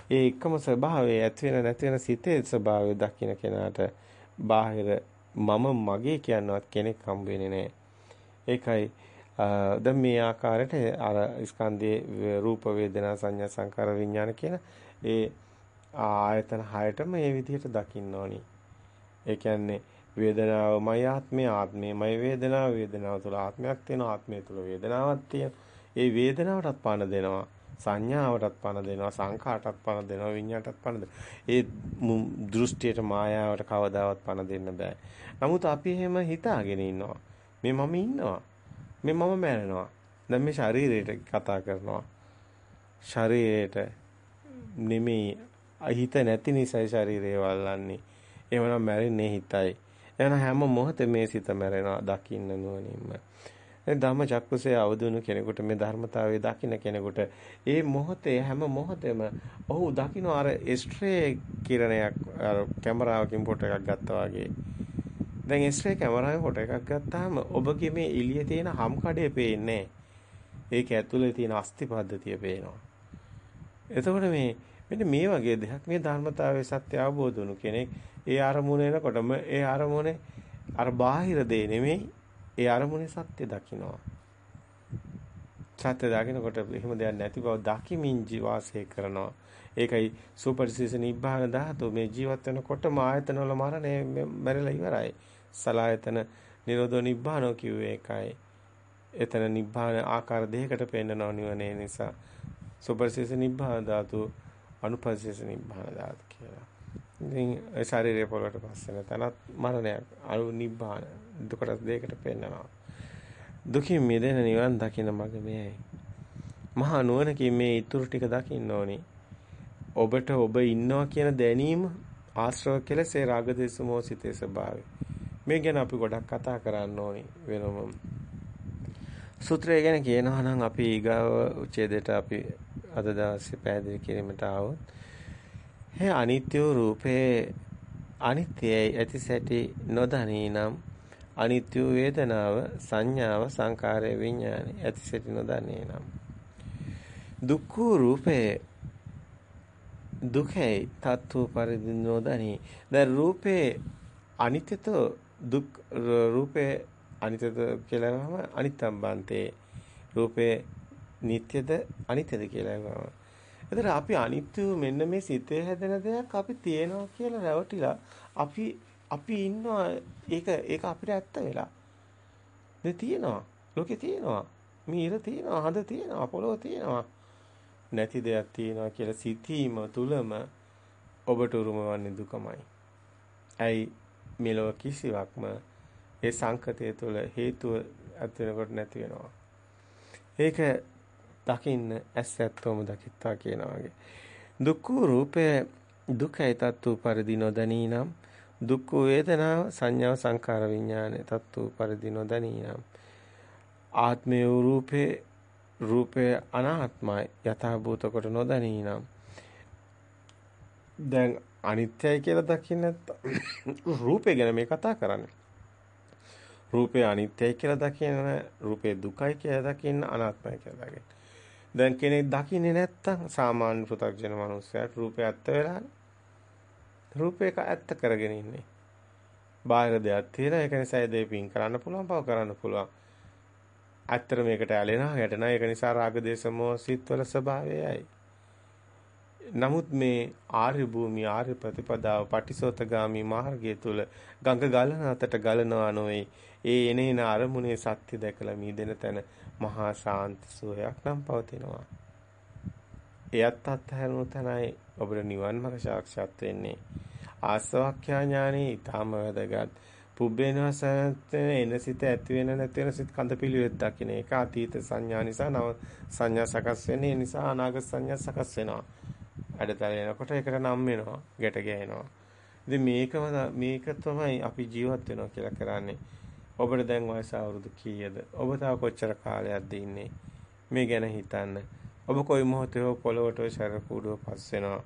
ඒ එකම ස්වභාවය ඇති වෙන නැති වෙන සිතේ ස්වභාවය දකින්න කෙනාට බාහිර මම මගේ කියනවත් කෙනෙක් හම්බ වෙන්නේ නැහැ. ඒකයි දැන් මේ ආකාරයට අර ස්කන්ධයේ රූප වේදනා සංඥා සංකාර විඥාන කියන ඒ ආයතන හයටම මේ විදිහට දකින්න ඕනි. ඒ කියන්නේ වේදනාවමයි ආත්මය ආත්මයමයි වේදනාව වේදනාව තුළ ආත්මයක් තියෙනවා ආත්මය තුළ වේදනාවක් තියෙනවා. ඒ වේදනාවටත් පාන දෙනවා. සංඥාවටත් පණ දෙනවා සංඛාටත් පණ දෙනවා විඤ්ඤාටත් පණ දෙනවා. ඒ දෘෂ්ටියට මායාවට කවදාවත් පණ දෙන්න බෑ. නමුත් අපි එහෙම හිතාගෙන ඉන්නවා. මේ මම ඉන්නවා. මේ මම මැරෙනවා. දැන් මේ ශරීරයට කතා කරනවා. ශරීරයට නෙමෙයි හිත නැති නිසායි ශරීරය වල්ලන්නේ. එහෙමනම් මැරෙන්නේ හිතයි. එහෙනම් හැම මොහොතේ මේ සිත මැරෙනවා දකින්න නුවණින්ම. දැන් ධම්ම චක්කුසේ අවදුණු කෙනෙකුට මේ ධර්මතාවය දකින්න කෙනෙකුට ඒ මොහොතේ හැම මොහොතෙම ඔහු දකින්න අර ස්ට්‍රේ කිරණයක් අර කැමරාවකින් ෆොටෝ එකක් ගත්තා වගේ දැන් එක්ස්රේ කැමරාවේ ෆොටෝ එකක් ගත්තාම ඔබගේ මේ එළියේ තියෙන හම් කඩේ පේන්නේ ඒක ඇතුලේ තියෙන අස්ති පද්ධතිය පේනවා. එතකොට මේ මෙන්න මේ වගේ දෙයක් මේ ධර්මතාවයේ සත්‍ය අවබෝධ වුණු කෙනෙක් ඒ අරමුණ එනකොටම ඒ අරමුණේ අර බාහිර දේ නෙමෙයි ඒ අරමුණේ සත්‍ය දකින්නවා. සත්‍ය දකින්නකොට එහෙම දෙයක් නැති බව දකිමින් ජීවාසය කරනවා. ඒකයි සුපරිසීස නිබ්බාන ධාතු මේ ජීවත් වෙනකොටම ආයතන වල මරණය මැරෙලා ඉවරයි. සලායතන නිරෝධෝ නිබ්බානෝ කිව්වේ ඒකයි. එතන නිබ්බාන ආකාර දෙකකට පෙන්නනව නිවනේ නිසා. සුපරිසේස නිබ්බාන ධාතු අනුපරිසේස නිබ්බාන ධාතු කියලා. ඉතින් ඒ ශරීරය පොළට පස්සේ තනත් මරණයක් අනු නිබ්බාන දුකට දෙයකට පෙන්නනවා. දුකින් මිදෙන නිවන් දකින්න මඟ මෙයයි. මහා නුවණකින් මේ ඊතුරු ටික දකින්න ඕනේ. ඔබට ඔබ ඉන්නවා කියන දැනීම ආශ්‍රව කෙලසේ රාග දේශ මොහොසිතේ ස්වභාවය. මේ ගැන අපි ගොඩක් කතා කරන්න ඕනි වෙනම. සූත්‍රය ගැන කියනවා නම් අපි ඊගාව උච්ඡේදයට අපි අද දවසේ පැහැදිලි කිරීමට ආවොත් හේ අනිත්‍ය රූපේ අනිත්‍යයි ඇති සැටි නොදනී නම් අනිත්‍ය වේදනාව සංඥාව සංකාරය විඥානයි ඇති සැටි නොදන්නේ නම් දුක්ඛ රූපේ දුකයි තත්ත්ව පරිදි නොදනි. දැන් රූපේ අනිත්‍යත දුක් රූපේ අනිත්‍යද කියලා වහම අනිත්‍යම් බන්තේ. රූපේ නිට්ටයද අනිත්‍යද කියලා වහම. එතන අපි අනිත්‍ය මෙන්න මේ සිතේ හැදෙන දෙයක් අපි තියෙනවා කියලා රැවටිලා අපි අපි ඉන්නවා ඒක ඒක අපිට ඇත්ත වෙලා. නේ තියෙනවා. ලෝකේ තියෙනවා. මීර තියෙනවා, හඳ තියෙනවා, පොළොව තියෙනවා. නැති දෙයක් තියෙනවා කියලා සිතීම තුලම ඔබට උරුම වන්නේ දුකමයි. ඇයි මෙලොව කිසිවක්ම ඒ සංකතය තුළ හේතුව ඇති වෙනකොට නැති වෙනවා. ඒක දකින්න ඇස් ඇත්තෝම දකිත්තා කියනවා වගේ. දුක්ඛ රූපේ දුකයි තත්තු පරිදි නොදනී නම් දුක්ඛ වේදනාව සංඥා සංකාර විඥානේ තත්තු පරිදි නොදනී නම්. ආත්මය රූපේ රූපය අනාත්මයි යථාභූත කොට නොදැනී නම්. දැන් අනිත්‍යයි කියලා දකින්න රූපේ ගැන මේ කතා කරන්නේ. රූපේ අනිත්‍යයි කියලා දකින්න රූපේ දුකයි කියලා දකින්න අනාත්මයි කියලා දකින්න. දැන් කෙනෙක් දකින්නේ නැත්තම් සාමාන්‍ය පෘථග්ජන මනුස්සයාට රූපය ඇත්ත වෙලානේ. රූපේක ඇත්ත කරගෙන ඉන්නේ. බාහිර දෙයක් තියෙන ඒක නිසා ඒ දේ පින් කරන්න පුළුවන් පව කරන්න පුළුවන්. ඇත්තට මේකට ඇලෙනවා ගැටෙනවා. ඒක නිසා රාග දේශ මොහ සිත්වල ස්වභාවයයි. නමුත් මේ ආර්ය භූමි ආර්ය ප්‍රතිපදාව පටිසෝතගාමි මාර්ගය තුල ගඟ ගලන අතට ගලනවා නොවේ. ඒ එනේන අරමුණේ සත්‍ය දැකලා මිදෙන තැන මහා ශාන්ති සෝයක් නම් පවතිනවා. එයත් අත්හැරුණු තැනයි ඔබට නිවන් මාර්ග සාක්ෂාත් වෙන්නේ. ආස්වාක්ඛ්‍යා ඥානෙ ඊටම වැදගත්. පුබ්බේනවසත් එන සිත ඇති වෙන නැති වෙන සිත කඳ පිළිවෙත් දකින්න. ඒක අතීත සංඥා නිසා නව සංඥා සකස් වෙන්නේ. ඒ නිසා අනාගත සංඥා සකස් වෙනවා. අඩතල එනකොට ඒකට නම් වෙනවා. ගැට ගෑනවා. ඉතින් මේකම මේක තමයි අපි ජීවත් වෙනවා කියලා කරන්නේ. ඔබට දැන් වයස අවුරුදු කීයද? ඔබ තව කොච්චර කාලයක්ද ඉන්නේ? මේ ගැන හිතන්න. ඔබ කොයි මොහොතේ හෝ පොළොවට ඔය ශරීර කූඩුව පස් වෙනවා.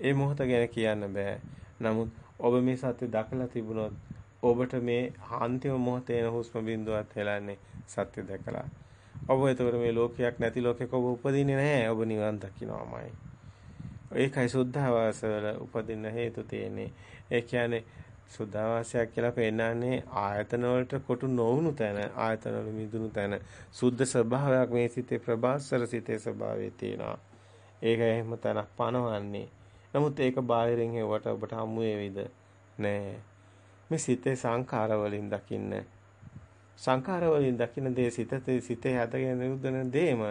ඒ මොහොත ගැන කියන්න බෑ. නමුත් ඔබ මේ සත්‍ය දකලා තිබුණොත් ඔබට මේ අන්තිම මොහොතේ එන හුස්ම බිඳුවත් හෙලන්නේ සත්‍ය දැකලා. ඔබ ඒතකොට මේ ලෝකයක් නැති ලෝකයක ඔබ උපදින්නේ නැහැ. ඔබ නිවන් දකින්නමයි. ඒකයි සුද්ධාවාසවල උපදින්න හේතු තියෙන්නේ. ඒ කියන්නේ සුද්ධාවාසයක් කියලා පෙන්නන්නේ ආයතන වලට කොටු නොවුණු තැන, ආයතන වල මිදුණු තැන. සුද්ධ ස්වභාවයක් මේ සිතේ ප්‍රබාස්වර සිතේ ස්වභාවයේ තියෙනවා. ඒක එහෙම තැනක් පනවන්නේ. නමුත් ඒක බාහිරින් හෙවට ඔබට හමු වේවිද? නෑ. මේ සිතේ සංඛාර වලින් දකින්න සංඛාර වලින් දකින්න දේ සිතේ සිතේ හැදගෙන නිරුද්ධන දේම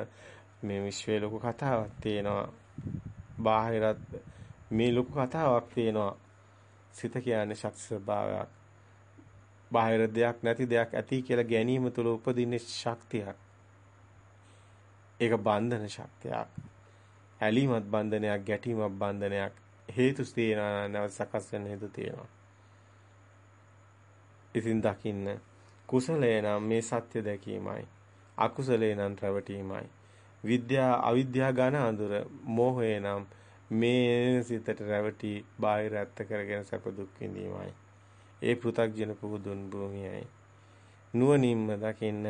මේ විශ්වයේ ලොකු කතාවක් තියෙනවා බාහිරත් මේ ලොකු කතාවක් තියෙනවා. සිත කියන්නේ ශක්ති ස්වභාවයක් බාහිර දෙයක් නැති දෙයක් ඇති කියලා ගැනීම තුළ උපදින ශක්තියක්. ඒක බන්ධන ශක්තියක්. ඇලීමත් බන්ධනයක් ගැටීමත් බන්ධනයක්. හේතු තියෙනවා නැව සකස් වෙන හේතු තියෙනවා. ඉතින් දකින්න කුසලය නම් මේ සත්‍ය දැකීමයි. අකුසලේ නම් රැවටීමයි. විද්‍යා අවිද්‍යා ඝන අඳුර මෝහය නම් මේ සිතට රැවටි බාහිර ඇත්ත කරගෙන සැප දුක් විඳීමයි ඒ පෘථග්ජන පුදුන් භූමියයි නුවණින්ම දකින්න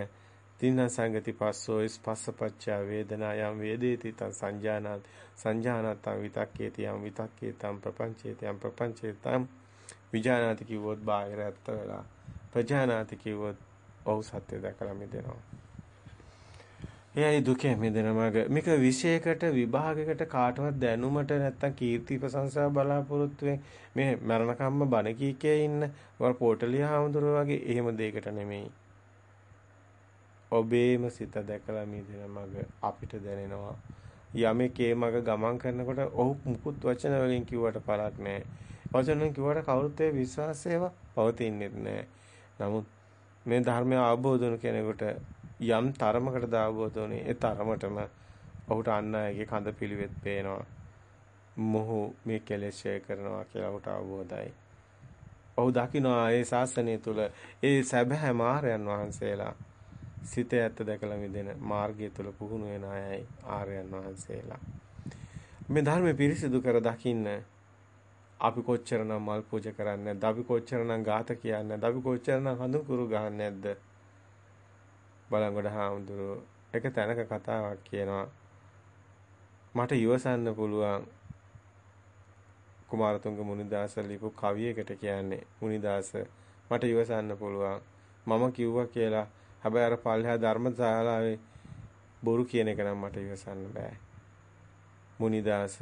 තින්න සංගති පස්සෝ ස්පස්සපච්චා වේදනා යම් වේදේති තං සංජානාත් සංජානතං විතක්කේති යම් විතක්කේතං ප්‍රපංචේති යම් ප්‍රපංචේතං විජානාති කිව්වොත් බාහිර ඇත්ත වෙලා ප්‍රජානාති කිව්වොත් ඔව් සත්‍ය දැකලා මිදෙනවා. එයයි දුකෙන් මිදෙන මඟ. මේක විශේෂයකට විභාගයකට කාටවත් දැනුමට නැත්තම් කීර්ති ප්‍රශංසා බලාපොරොත්තුෙන් මේ මරණකම්ම බණ කීකේ ඉන්න වර පොටලිය හාමුදුරුවෝ වගේ එහෙම දෙයකට නෙමෙයි. ඔබේම සිත දැකලා මිදෙන මඟ අපිට දැනෙනවා. යමෙක් ඒ මඟ ගමන් කරනකොට ඔහු මුකුත් වචන වලින් කිව්වට පළක් නැහැ. වචන වලින් කිව්වට කවුරුත් ඒ විශ්වාසයව පවතින්නේ නැහැ. නමුත් මේ ධර්මය අවබෝධ වුණු කෙනෙකුට යම් තරමකට අවබෝධ වුණේ ඒ තරමටම ඔහුට අන්න අයගේ කඳ පිළිවෙත් පේනවා. මොහු මේ කෙලෙස් ඡය කරනවා කියලා ඔහුට අවබෝධයි. ඔහු දකිනවා ඒ ශාසනය තුල ඒ සැබෑ මාර්යයන් වහන්සේලා සිත ඇත්ත දැකලා මිදෙන මාර්ගය තුල පුහුණු වෙන අයයි ආර්යයන් වහන්සේලා. මේ ධර්මයේ පිරිසිදු කර දකින්න අපි කොච්චරනම් මල් පූජා කරන්නේ නැද්ද? අපි කොච්චරනම් ගාත කියන්නේ නැද්ද? අපි කොච්චරනම් හඳුන් කුරු ගහන්නේ නැද්ද? බලංගොඩ හාමුදුරුවෝ එක තැනක කතාවක් කියනවා. මට ඉවසන්න පුළුවන් කුමාරතුංග මුනිදාස ලිපු කවියකට කියන්නේ. මුනිදාස මට ඉවසන්න පුළුවන්. මම කිව්වා කියලා හැබැයි අර පල්හැය ධර්මශාලාවේ බොරු කියන එක නම් මට ඉවසන්න බෑ. මුනිදාස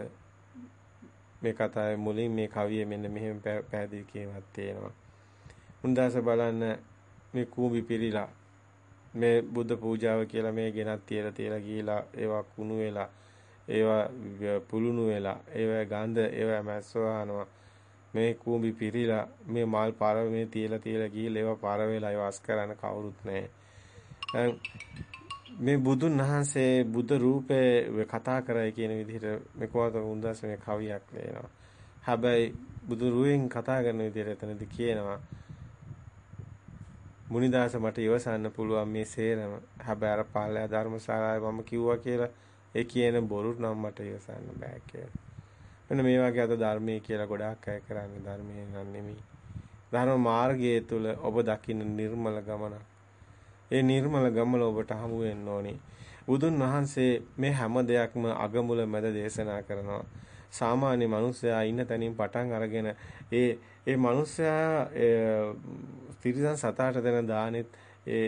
මේ කතාවේ මුලින් මේ කවිය මෙන්න මෙහෙම පැහැදිලි කියමක් තියෙනවා. මුනිදාස බලන්න මේ කූඹි පිරීලා මේ බුද්ධ පූජාව කියලා මේ ගෙනත් තියලා තියලා ගිහිලා ඒවා කුණු වෙලා ඒවා පුලුණු වෙලා ඒවා ගඳ ඒවා මැස්සවහනවා මේ කූඹි පිරීලා මේ මල් පාර මේ තියලා තියලා ගිහිල්ලා ඒවා පාර වෙලා ඒවා අස් කරන්න කවුරුත් නැහැ. මේ බුදුන් වහන්සේ බුද්ධ රූපේ කතා කරයි කියන විදිහට මේ කොහොමද උන්දස් මේ කවියක් ලියනවා හැබැයි බුදු රුවෙන් කතා කරන විදිහට එතනදී කියනවා මුනිදාස මට ඉවසන්න පුළුවන් මේ සේරම. හැබැයි අර පාලය ධර්මශාලාවේ මම කිව්වා කියලා ඒ කියන බොරු නම් මට ඉවසන්න බෑ කියලා. මෙන්න මේ වගේ අද ධර්මයේ කියලා ගොඩාක් අය කරන්නේ ධර්මයේ නම් නෙමෙයි. ධර්ම මාර්ගයේ තුල ඔබ දකින්න නිර්මල ගමන. ඒ නිර්මල ගමන ඔබට හමු වෙන්න ඕනේ. බුදුන් වහන්සේ මේ හැම දෙයක්ම අගමුල මැද දේශනා කරනවා. සාමාන්‍ය මිනිස්සයා ඉන්න තැනින් පටන් අරගෙන ඒ ඒ මිනිස්සයා තිරිසන් සතාට දෙන දානෙත් ඒ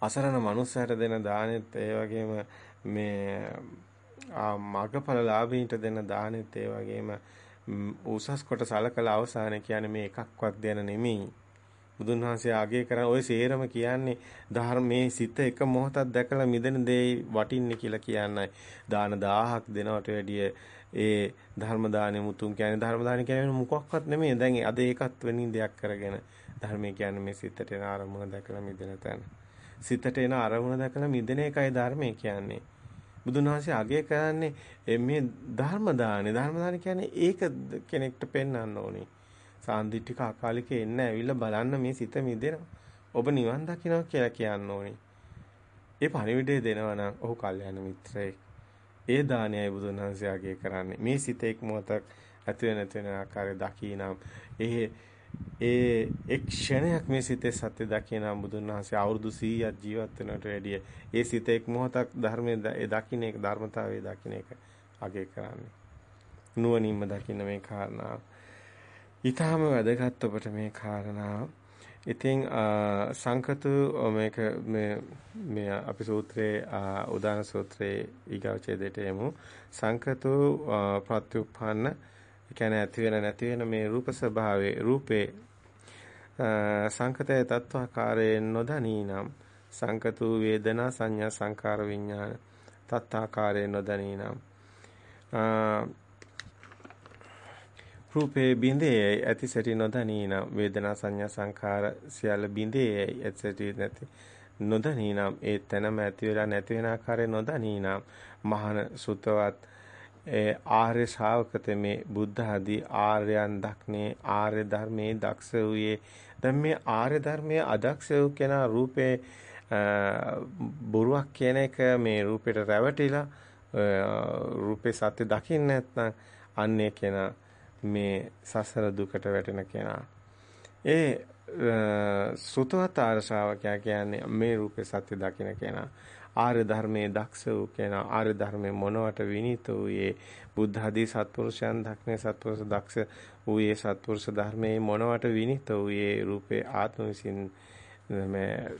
අසරණ මනුස්සයට දෙන දානෙත් ඒ වගේම මේ මාර්ගඵල ලාභීන්ට දෙන දානෙත් ඒ වගේම උසස් කොට සලකලා අවසානයේ කියන්නේ මේ එකක්වත් දෙන නෙමෙයි බුදුන් වහන්සේ ආගේ කරන ওই සේරම කියන්නේ ධර්මයේ සිත එක මොහොතක් දැකලා මිදෙන දෙයි වටින්නේ කියලා කියන්නයි. දාන 1000ක් දෙනවට වැඩිය ඒ ධර්ම දානෙ මුතුන් කියන්නේ ධර්ම දානෙ කියන්නේ මොකක්වත් නෙමෙයි. දැන් අද ඒකත් වෙනින් දෙයක් කරගෙන ධර්මයේ කියන්නේ මේ සිතට එන අරමුණ දැකලා මිදෙන තැන. සිතට එන අරමුණ දැකලා මිදෙන එකයි ධර්මයේ කියන්නේ. බුදුන් වහන්සේ අගය කරන්නේ මේ ධර්ම දානෙ. ධර්ම දානෙ කියන්නේ ඒක කෙනෙක්ට පෙන්වන්න ඕනේ. සාන්දිටික අකාලිකේ එන්න ඇවිල්ලා බලන්න මේ සිත මිදෙනවා. ඔබ නිවන් දකින්නවා කියලා කියන්න ඕනේ. ඒ පණිවිඩය දෙනවා නම් ඔහු කල්යාණ මිත්‍රයෙක්. ඒ දානයයි බුදුන් වහන්සේගේ කරන්නේ. මේ සිත එක් මොහොතක් ඇති වෙන නැති වෙන ආකාරය දකිනම් ඒ ඒ එක් ක්ෂණයක් මේ සිතේ සත්‍ය දකිනම් බුදුන් වහන්සේ අවුරුදු 100ක් ජීවත් වෙනට වැඩිය ඒ සිත එක් මොහොතක් ධර්මයේ ඒ දකින්න එක ධර්මතාවයේ දකින්න එක අගය කරන්නේ. නුවණින්ම දකින්න මේ කාරණාව. ඊටාම වැදගත් ඔබට මේ කාරණාව. ඉතින් සංකතු මේක මේ මේ අපි සූත්‍රයේ උදාන සූත්‍රයේ ඊගව ඡේදයට යමු. සංකතු ප්‍රත්‍යুৎපන්න කියන්නේ ඇති වෙන නැති වෙන මේ රූප ස්වභාවයේ රූපේ සංකතය තත්වාකාරයෙන් නොදනීනම් සංකතු වේදනා සංඥා සංකාර විඥාන තත්තාකාරයෙන් නොදනීනම් රූපේ බිඳේ ඇති සැටි නොදනීනම් වේදනා සංඥා සංඛාර සියල්ල බිඳේ ඇති සැටි නැති නොදනීනම් ඒ තැනම ඇති වෙලා නැති වෙන ආකාරය නොදනීනම් මහාන සුතවත් ඒ ආර්ය ශ්‍රාවකතමේ බුද්ධ ආදී ආර්යයන් දක්නේ ආර්ය ධර්මයේ දක්ෂ වූයේ. දැන් මේ ආර්ය ධර්මයේ අදක්ෂ වූ කෙනා රූපේ බොරුවක් කියන එක මේ රූපෙට රැවටිලා රූපේ සත්‍ය දකින්න නැත්නම් අන්නේ කෙනා මේ සසර දුකට වැටෙන කෙනා. ඒ සුතවත් ආර්ය ශ්‍රාවකයා කියන්නේ මේ රූපේ සත්‍ය දකින කෙනා. ආර්ය ධර්මයේ දක්ෂ වූ කෙනා ආර්ය ධර්මයේ මොනවට විනීත වූයේ බුද්ධ ආදී සත්පුරුෂයන් දක්නේ සත්පුරුෂ දක්ෂ වූයේ සත්පුරුෂ ධර්මයේ මොනවට විනීත වූයේ රූපේ ආත්ම විසින් මේ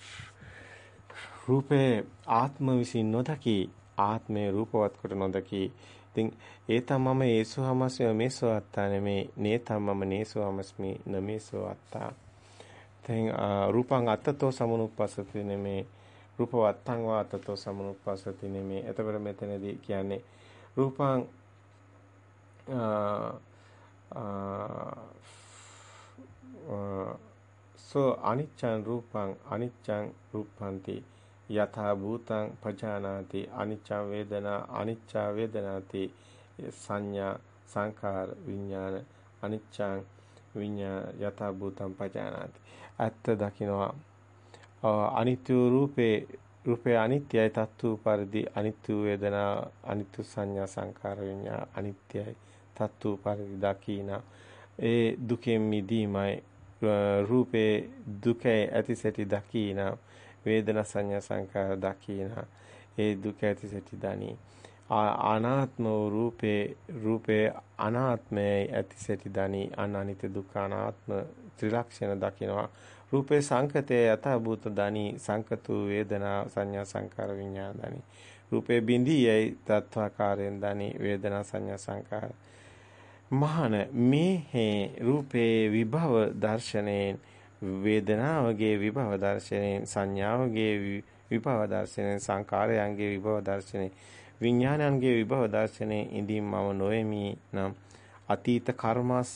රූපේ ආත්ම විසින් නොදකි ආත්මේ රූපවත් කොට නොදකි ඉතින් ඒ තමම ඒසුහමස්මි මේසෝ අත්තා නෙමේ නේ තමම නේසෝ අමස්මි නමේසෝ අත්තා. දැන් රූපං අත්තතෝ සමනුප්පසති නෙමේ රූප වත්තං වා අත්තතෝ සමනුප්පසති නෙමේ එතකොට මෙතනදී කියන්නේ රූපං සෝ අනිච්චං රූපං අනිච්චං රූපන්ති. යථා භූතං පජානාති අනිච්ච වේදනා අනිච්ච වේදනාති සංඥා සංඛාර විඥාන අනිච්චං විඤ්ඤා යථා භූතං පජානාති. ඇත්ත දකින්නවා අනිත්‍ය රූපේ රූපේ අනිත්‍යයි තත්තු පරිදි අනිත්‍ය වේදනා අනිත්‍ය සංඥා සංඛාර විඤ්ඤා අනිත්‍යයි තත්තු පරිදි දකිනා ඒ දුකෙන් මිදීමයි රූපේ දුකේ ඇති සැටි දකිනා වේදනා සංඥා සංකාර දකින ඒ දුක ඇති සැටි දනි. අනාත්ම වූ රූපේ රූපේ අනාත්මයි ඇති සැටි දනි. අනනිත දුක්ඛ අනාත්ම ත්‍රිලක්ෂණ දකිනවා. රූපේ සංකතේ යථාභූත දනි. සංකතු වේදනා සංඥා සංකාර විඥාන දනි. රූපේ බිඳියයි තත්වාකාරයෙන් දනි. වේදනා සංඥා සංකාර මහාන මේ රූපේ විභව දර්ශනයෙන් වේදනාවගේ විභව දර්ශනයෙන් සංඥාවගේ විභව දර්ශනයෙන් සංකාරයන්ගේ විභව දර්ශනයෙන් විඥානයන්ගේ විභව දර්ශනයේ ඉඳින් මම නොෙමි නම් අතීත කර්මස්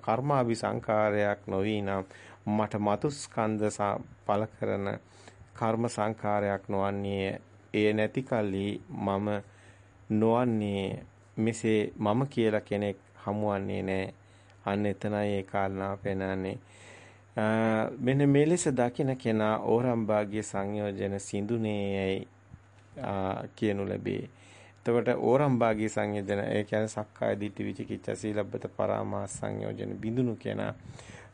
කර්මාභි සංකාරයක් නොවි නම් මට මතු ස්කන්ධ පල කරන කර්ම සංකාරයක් නොවන්නේ එය නැති කල්ලි මම නොවන්නේ. මෙසේ මම කියලා කෙනෙක් හමුවන්නේ නැහැ අන්න එතනයි ඒ කාරණා පෙන්වන්නේ. මෙන්න මේ ලෙස දකින කෙනා ඕරම්භාග්‍ය සංයෝජන සිඳුනේයයි කියනු ලැබේ එතකොට ඕරම්භාගී සංයෝජන ඒ කියන්නේ සක්කාය දිට්ඨි විචිකිච්ඡා සීලබ්බත පරාමාස සංයෝජන බිඳුණු කෙනා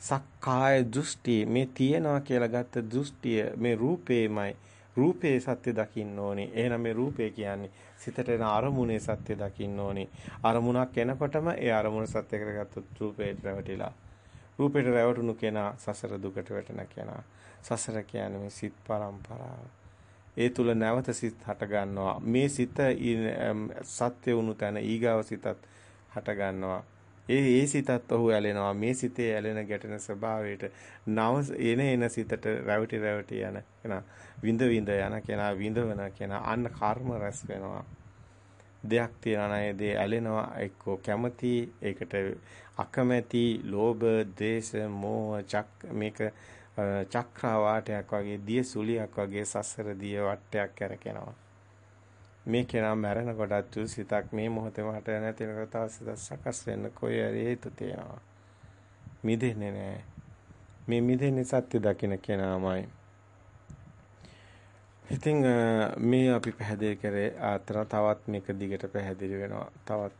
සක්කාය දෘෂ්ටි මේ තියනවා කියලා ගත්ත දෘෂ්ටිය මේ රූපේමයි රූපේ සත්‍ය දකින්න ඕනේ. එහෙනම් මේ රූපේ කියන්නේ සිතට එන අරමුණේ සත්‍ය දකින්න ඕනේ. අරමුණක් එනකොටම ඒ අරමුණ සත්‍ය කරගත්තොත් රූපේට රැවටිලා. රූපේට රැවටුණු කෙනා සසර දුකට වැටෙන කෙනා. සසර කියන්නේ මේ සිත් පරම්පරාව. ඒ තුල නැවත සිත් හට ගන්නවා. මේ සිත සත්‍ය වුණු තැන ඊගාව සිතත් හට ගන්නවා. ඒ ඒ සිතත් ඔහු ඇලෙනවා. මේ සිතේ ඇලෙන ගැටෙන ස්වභාවයට නව එන එන සිතට රැවටි රැවටි යන කෙනා විඳ විඳ යන කෙනා විඳවන කෙනා අන්න කර්ම රැස් වෙනවා. දෙයක් තියනා නේද ඇලෙනවා එක්කෝ කැමති ඒකට අකමැති ලෝභ ද්වේෂ මෝහ චක් මේක චක්‍රා වාටයක් වගේ දිය සුලියක් වගේ සසර දිය වටයක් කරකිනවා. මේ කෙනා මැරෙන කොටත් සිතක් මේ මොහොතේම හට නැතිනකොට තව සිතක් සකස් වෙන්න කොයි හරි හේතු තියෙනවා. මිදෙන්නේ නැහැ. මේ මිදෙන්නේ සත්‍ය දකින්න කෙනාමයි. ඉතින් මේ අපි පැහැදිලි කරේ අතර තවත් මේක දිගට පැහැදිලි වෙනවා. තවත්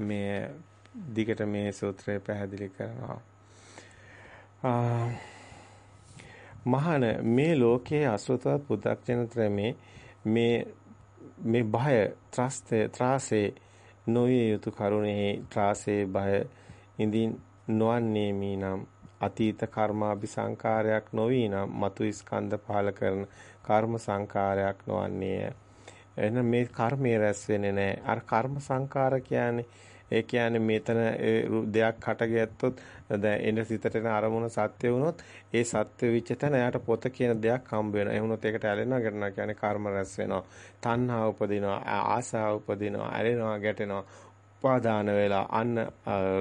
මේ දිගට මේ සූත්‍රය පැහැදිලි කරනවා. මහාන මේ ලෝකයේ අසුතවත් පුදක්ජනත්‍රමේ මේ මේ භය ත්‍රස්තේ ත්‍රාසේ නොයේ යුතු කරුණේ ත්‍රාසේ භය ඉඳින් නොවන්නේ මීනම් අතීත කර්මාභි සංකාරයක් නොවී නම් මතු ස්කන්ධ පාල කරන කර්ම සංකාරයක් නොවන්නේය එහෙනම් මේ කර්මයේ රැස් වෙන්නේ නැහැ අර කර්ම සංකාර කියන්නේ ඒ කියන්නේ මෙතන දෙයක් හටගත්තොත් දැන් එන සිතට එන අරමුණ සත්‍ය වුණොත් ඒ සත්‍ය විච්ච තැන එයාට පොත කියන දෙයක් හම්බ වෙනවා. ඒ වුණොත් ඒකට ඇලෙනවා ගැටෙනවා කියන්නේ කර්ම රැස් වෙනවා. තණ්හා උපදිනවා, ආසාව උපදිනවා, ඇලෙනවා, ගැටෙනවා. උපාදාන වෙලා අන්න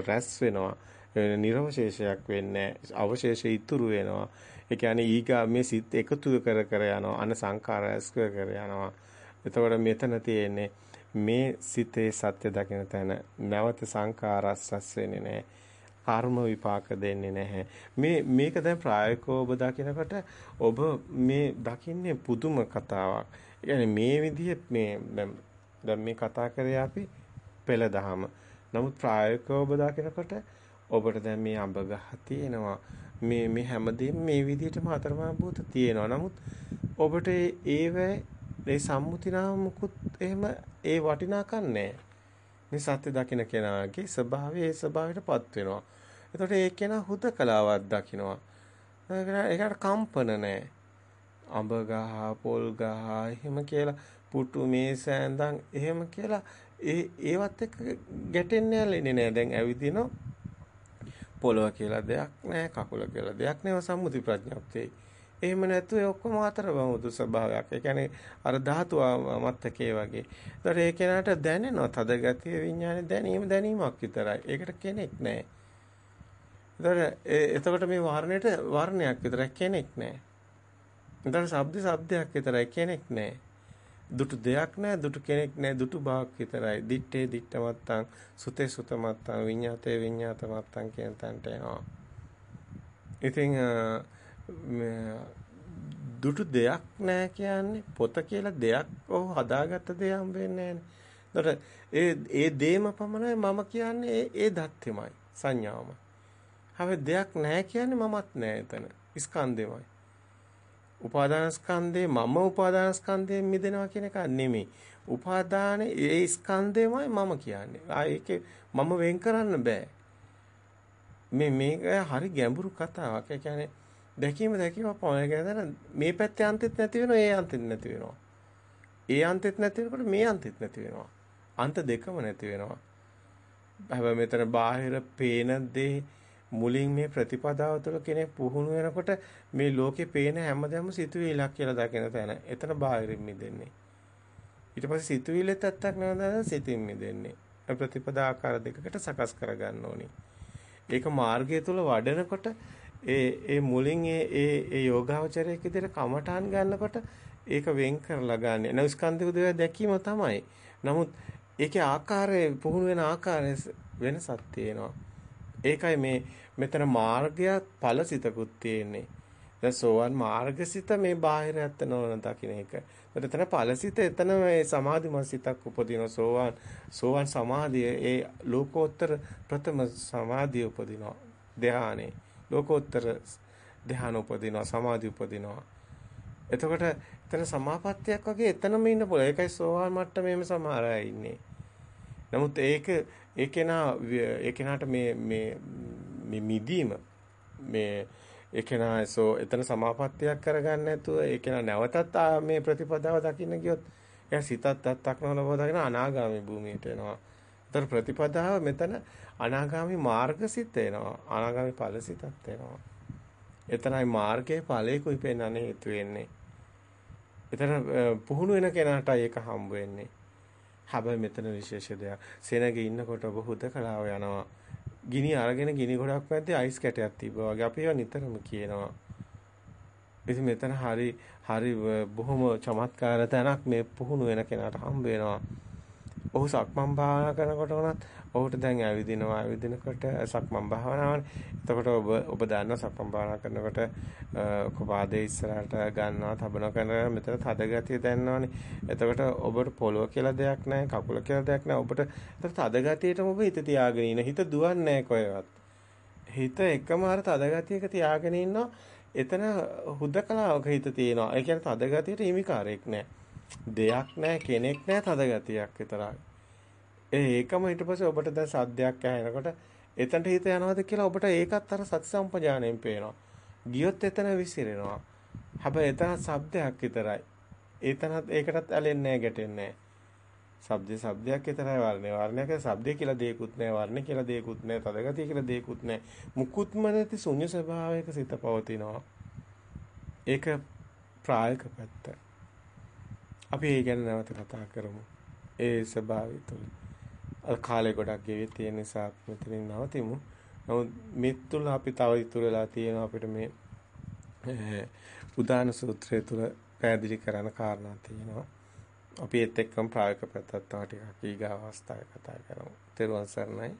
රැස් වෙනවා. නිර්වශේෂයක් වෙන්නේ අවශේෂ ඉතුරු වෙනවා. ඒ කියන්නේ ඊගා මේ සිත් එකතු කර කර යනවා. අන්න සංඛාර රැස් කර කර යනවා. එතකොට මෙතන තියෙන්නේ මේ සිතේ සත්‍ය දකින තැන නැවත සංඛාරස්සස් වෙන්නේ නැහැ. කර්ම විපාක දෙන්නේ නැහැ. මේ මේක දැන් ප්‍රායෝගිකව ඔබ දකිනකොට ඔබ මේ දකින්නේ පුදුම කතාවක්. يعني මේ විදිහ මේ දැන් මේ කතා කරේ අපි පෙළ දහම. නමුත් ප්‍රායෝගිකව ඔබ දකිනකොට ඔබට දැන් මේ අඹ ගහ තියෙනවා. මේ මේ හැමදේම මේ විදිහටම අතරමං භූත තියෙනවා. නමුත් ඔබට ඒවේ ඒ සම්මුති නාමකුත් එහෙම ඒ වටිනාකම් නැහැ. මේ සත්‍ය දකින්න කෙනාගේ ස්වභාවය ඒ ස්වභාවයටපත් වෙනවා. එතකොට ඒ කෙනා හුදකලාවක් දකින්නවා. ඒකට කම්පන නැහැ. අඹ ගහ, පොල් ගහ එහෙම කියලා පුටු මේස ඇඳන් එහෙම කියලා ඒ ඒවත් එක්ක ගැටෙන්නේ නැල්ලේ නෑ. දැන් ඇවිදිනවා පොළව කියලා දෙයක් නෑ, කකුල කියලා දෙයක් නෑ. සම්මුති ප්‍රඥාප්තියයි. එහෙම නැත්නම් ඒ ඔක්කොම අතර බමුදු ස්වභාවයක්. ඒ කියන්නේ අර ධාතු මත්තකේ වගේ. ඒතර ඒ කෙනාට දැනෙනවා තද ගතිය විඥානේ දැනීම දැනීමක් විතරයි. ඒකට කෙනෙක් නැහැ. ඒතර එතකොට මේ වර්ණයට වර්ණයක් විතරයි කෙනෙක් නැහැ. ඒතර ශබ්ද ශබ්දයක් විතරයි කෙනෙක් නැහැ. දුටු දෙයක් නැහැ දුටු කෙනෙක් නැහැ දුටු භාගයක් විතරයි. දිත්තේ දිත්ත මත්තං සුතේ සුත මත්තං විඤ්ඤාතේ විඤ්ඤාත මත්තං කියන තැනට එනවා. ඉතින් දුටු දෙයක් නැහැ කියන්නේ පොත කියලා දෙයක් ඔහු හදාගත්ත දෙයක් හම්බ වෙන්නේ නැහැ. ඒ ඒ දේම පමණයි මම කියන්නේ ඒ ඒ දත්තෙමයි සංඥාවමයි. හැබැයි දෙයක් නැහැ කියන්නේ මමත් නැහැ එතන. ස්කන්ධෙමයි. උපාදාන ස්කන්ධේ මම උපාදාන ස්කන්ධයෙන් මිදෙනවා කියන එක නෙමෙයි. උපාදානේ ඒ ස්කන්ධයමයි මම කියන්නේ. ආ ඒකේ මම වෙන් කරන්න බෑ. මේ මේක හරි ගැඹුරු කතාවක්. ඒ කියන්නේ දැකීම දැකීම පොණ ගැන මේ පැත්තේ අන්තෙත් නැති වෙනවා ඒ අන්තෙත් නැති වෙනවා. ඒ අන්තෙත් නැති වෙනකොට මේ අන්තෙත් නැති වෙනවා. අන්ත දෙකම නැති වෙනවා. හැබැයි මෙතන බාහිර පේන දේ මුලින් මේ ප්‍රතිපදාව තුළ කෙනෙක් පුහුණු වෙනකොට මේ ලෝකේ පේන හැමදේම සිතුවිල්ලක් කියලා දකින තැන. එතන බාහිරින් මිදෙන්නේ. ඊට පස්සේ සිතුවිල්ලෙත් ඇත්තක් නේද සිතින් මිදෙන්නේ. ප්‍රතිපදා ආකාර දෙකකට සකස් කරගන්න ඕනේ. ඒක මාර්ගය තුල වඩනකොට ඒ ඒ මුලින් ඒ ඒ ඒ යෝගාවචරයේ විදිහට කමඨාන් ගන්නකොට ඒක වෙන් කරලා ගන්න. එන ස්කන්ධ උදේ දැකීම තමයි. නමුත් ඒකේ ආකාරය පුහුණු වෙන ආකාරය වෙනසක් තියෙනවා. ඒකයි මේ මෙතන මාර්ගය ඵලසිතකුත් තියෙන්නේ. දැන් සෝවන් මාර්ගසිත මේ බාහිර ඇත්ත නොවන දකින්න එක. එතන ඵලසිත එතන මේ සමාධිමත් සිතක් උපදින සෝවන් සෝවන් සමාධිය ඒ ලෝකෝත්තර ප්‍රථම සමාධිය උපදිනවා. ධානයේ ලෝකෝත්තර ධාන උපදිනවා සමාධි උපදිනවා. එතකොට එතන සමාපත්තියක් වගේ එතනම ඉන්න පුළුවන්. ඒකයි සෝවාන් මට්ටමේම සමහර අය ඉන්නේ. නමුත් ඒක ඒ කෙනා ඒ කෙනාට මේ මේ මේ මිදීම මේ ඒ කෙනා සෝ එතන සමාපත්තියක් කරගන්න නැතුව ඒ කෙනා නැවතත් මේ ප්‍රතිපදාව දකින්න ගියොත් එයා සිතත් අත්තක් නොලබව දකින අනාගාමී භූමියට එනවා. ඒතර ප්‍රතිපදාව මෙතන අනාගාමී මාර්ගසිත එනවා. අනාගාමී ඵලසිතත් එනවා. එතනයි මාර්ගයේ ඵලයකුයි පෙන්වන්නේ හේතු වෙන්නේ. එතන පුහුණු වෙන කෙනාටයි ඒක හම්බ වෙන්නේ. හැබැයි මෙතන විශේෂ දෙයක්. සෙනගේ ඉන්නකොට ඔබ හුදකලාව යනවා. ගිනි අරගෙන ගිනි ගොඩක් මැද්දේ අයිස් කැටයක් තිබ්බා වගේ අපි ඒවා නිතරම කියනවා. ඉතින් මෙතන හරි හරි බොහොම චමත්කාර තැනක් මේ පුහුණු වෙන කෙනාට හම්බ වෙනවා. ඔහු සක්මන් භාවනා කරනකොට උනත් ඔහුට දැන් ඇවිදිනවා ඇවිදිනකොට සක්මන් භාවනාවනේ. එතකොට ඔබ ඔබ දන්නවා සක්මන් භාවනා කරනකොට කොපාදේ ඉස්සරහට ගන්නවා තබනවා කරනවා මෙතන තද ගතිය දැනනවානේ. එතකොට ඔබට පොළොව කියලා දෙයක් නැහැ කකුල කියලා දෙයක් නැහැ. ඔබට එතකොට තද ගතියටම ඔබ හිත තියාගෙන ඉන්න. හිත දුවන්නේ නැහැ කොහෙවත්. හිත එකම අර තද ගතියක තියාගෙන ඉන්නවා. එතන හුදකලාවක හිත තියෙනවා. ඒ කියන්නේ තද ගතියට හිමිකාරයක් නැහැ. දෙයක් නැහැ කෙනෙක් නැහැ තද ගතියක් විතරයි. ඒ ඒකම ඊට පස්සේ ඔබට දැන් සද්දයක් ඇහෙනකොට එතනට හිත යනවාද කියලා ඔබට ඒකත් අර සති සම්පජාණයෙන් පේනවා. ගියොත් එතන විසිරෙනවා. හැබැයි එතන සද්දයක් විතරයි. එතනත් ඒකටත් ඇලෙන්නේ නැහැ ගැටෙන්නේ නැහැ. ශබ්දේ ශබ්දයක් විතරයි වර්ණේ වර්ණයක ශබ්දේ කියලා දෙයක්වත් නැහැ වර්ණ කියලා දෙයක්වත් නැහැ තදගතිය කියලා දෙයක්වත් නැහැ මුකුත්ම නැති ශුන්‍ය ස්වභාවයක සිත පවතිනවා ඒක ප්‍රායෝගික පැත්ත අපි ඒ ගැන නැවත කතා කරමු ඒ ස්වභාවය තුළ කාලය ගොඩක් ගෙවි තියෙන නිසා මෙතනින් නවතිමු. නමුත් මේ තුල අපි තව ඉතුරු වෙලා තියෙනවා අපිට මේ උදාන සූත්‍රය තුල පැහැදිලි කරන කාරණා තියෙනවා. අපි ඒත් එක්කම ප්‍රායෝගික පැත්තත් තව ටිකක් ඊගා අවස්ථාවේ කතා කරමු. තෙරුවන් සරණයි.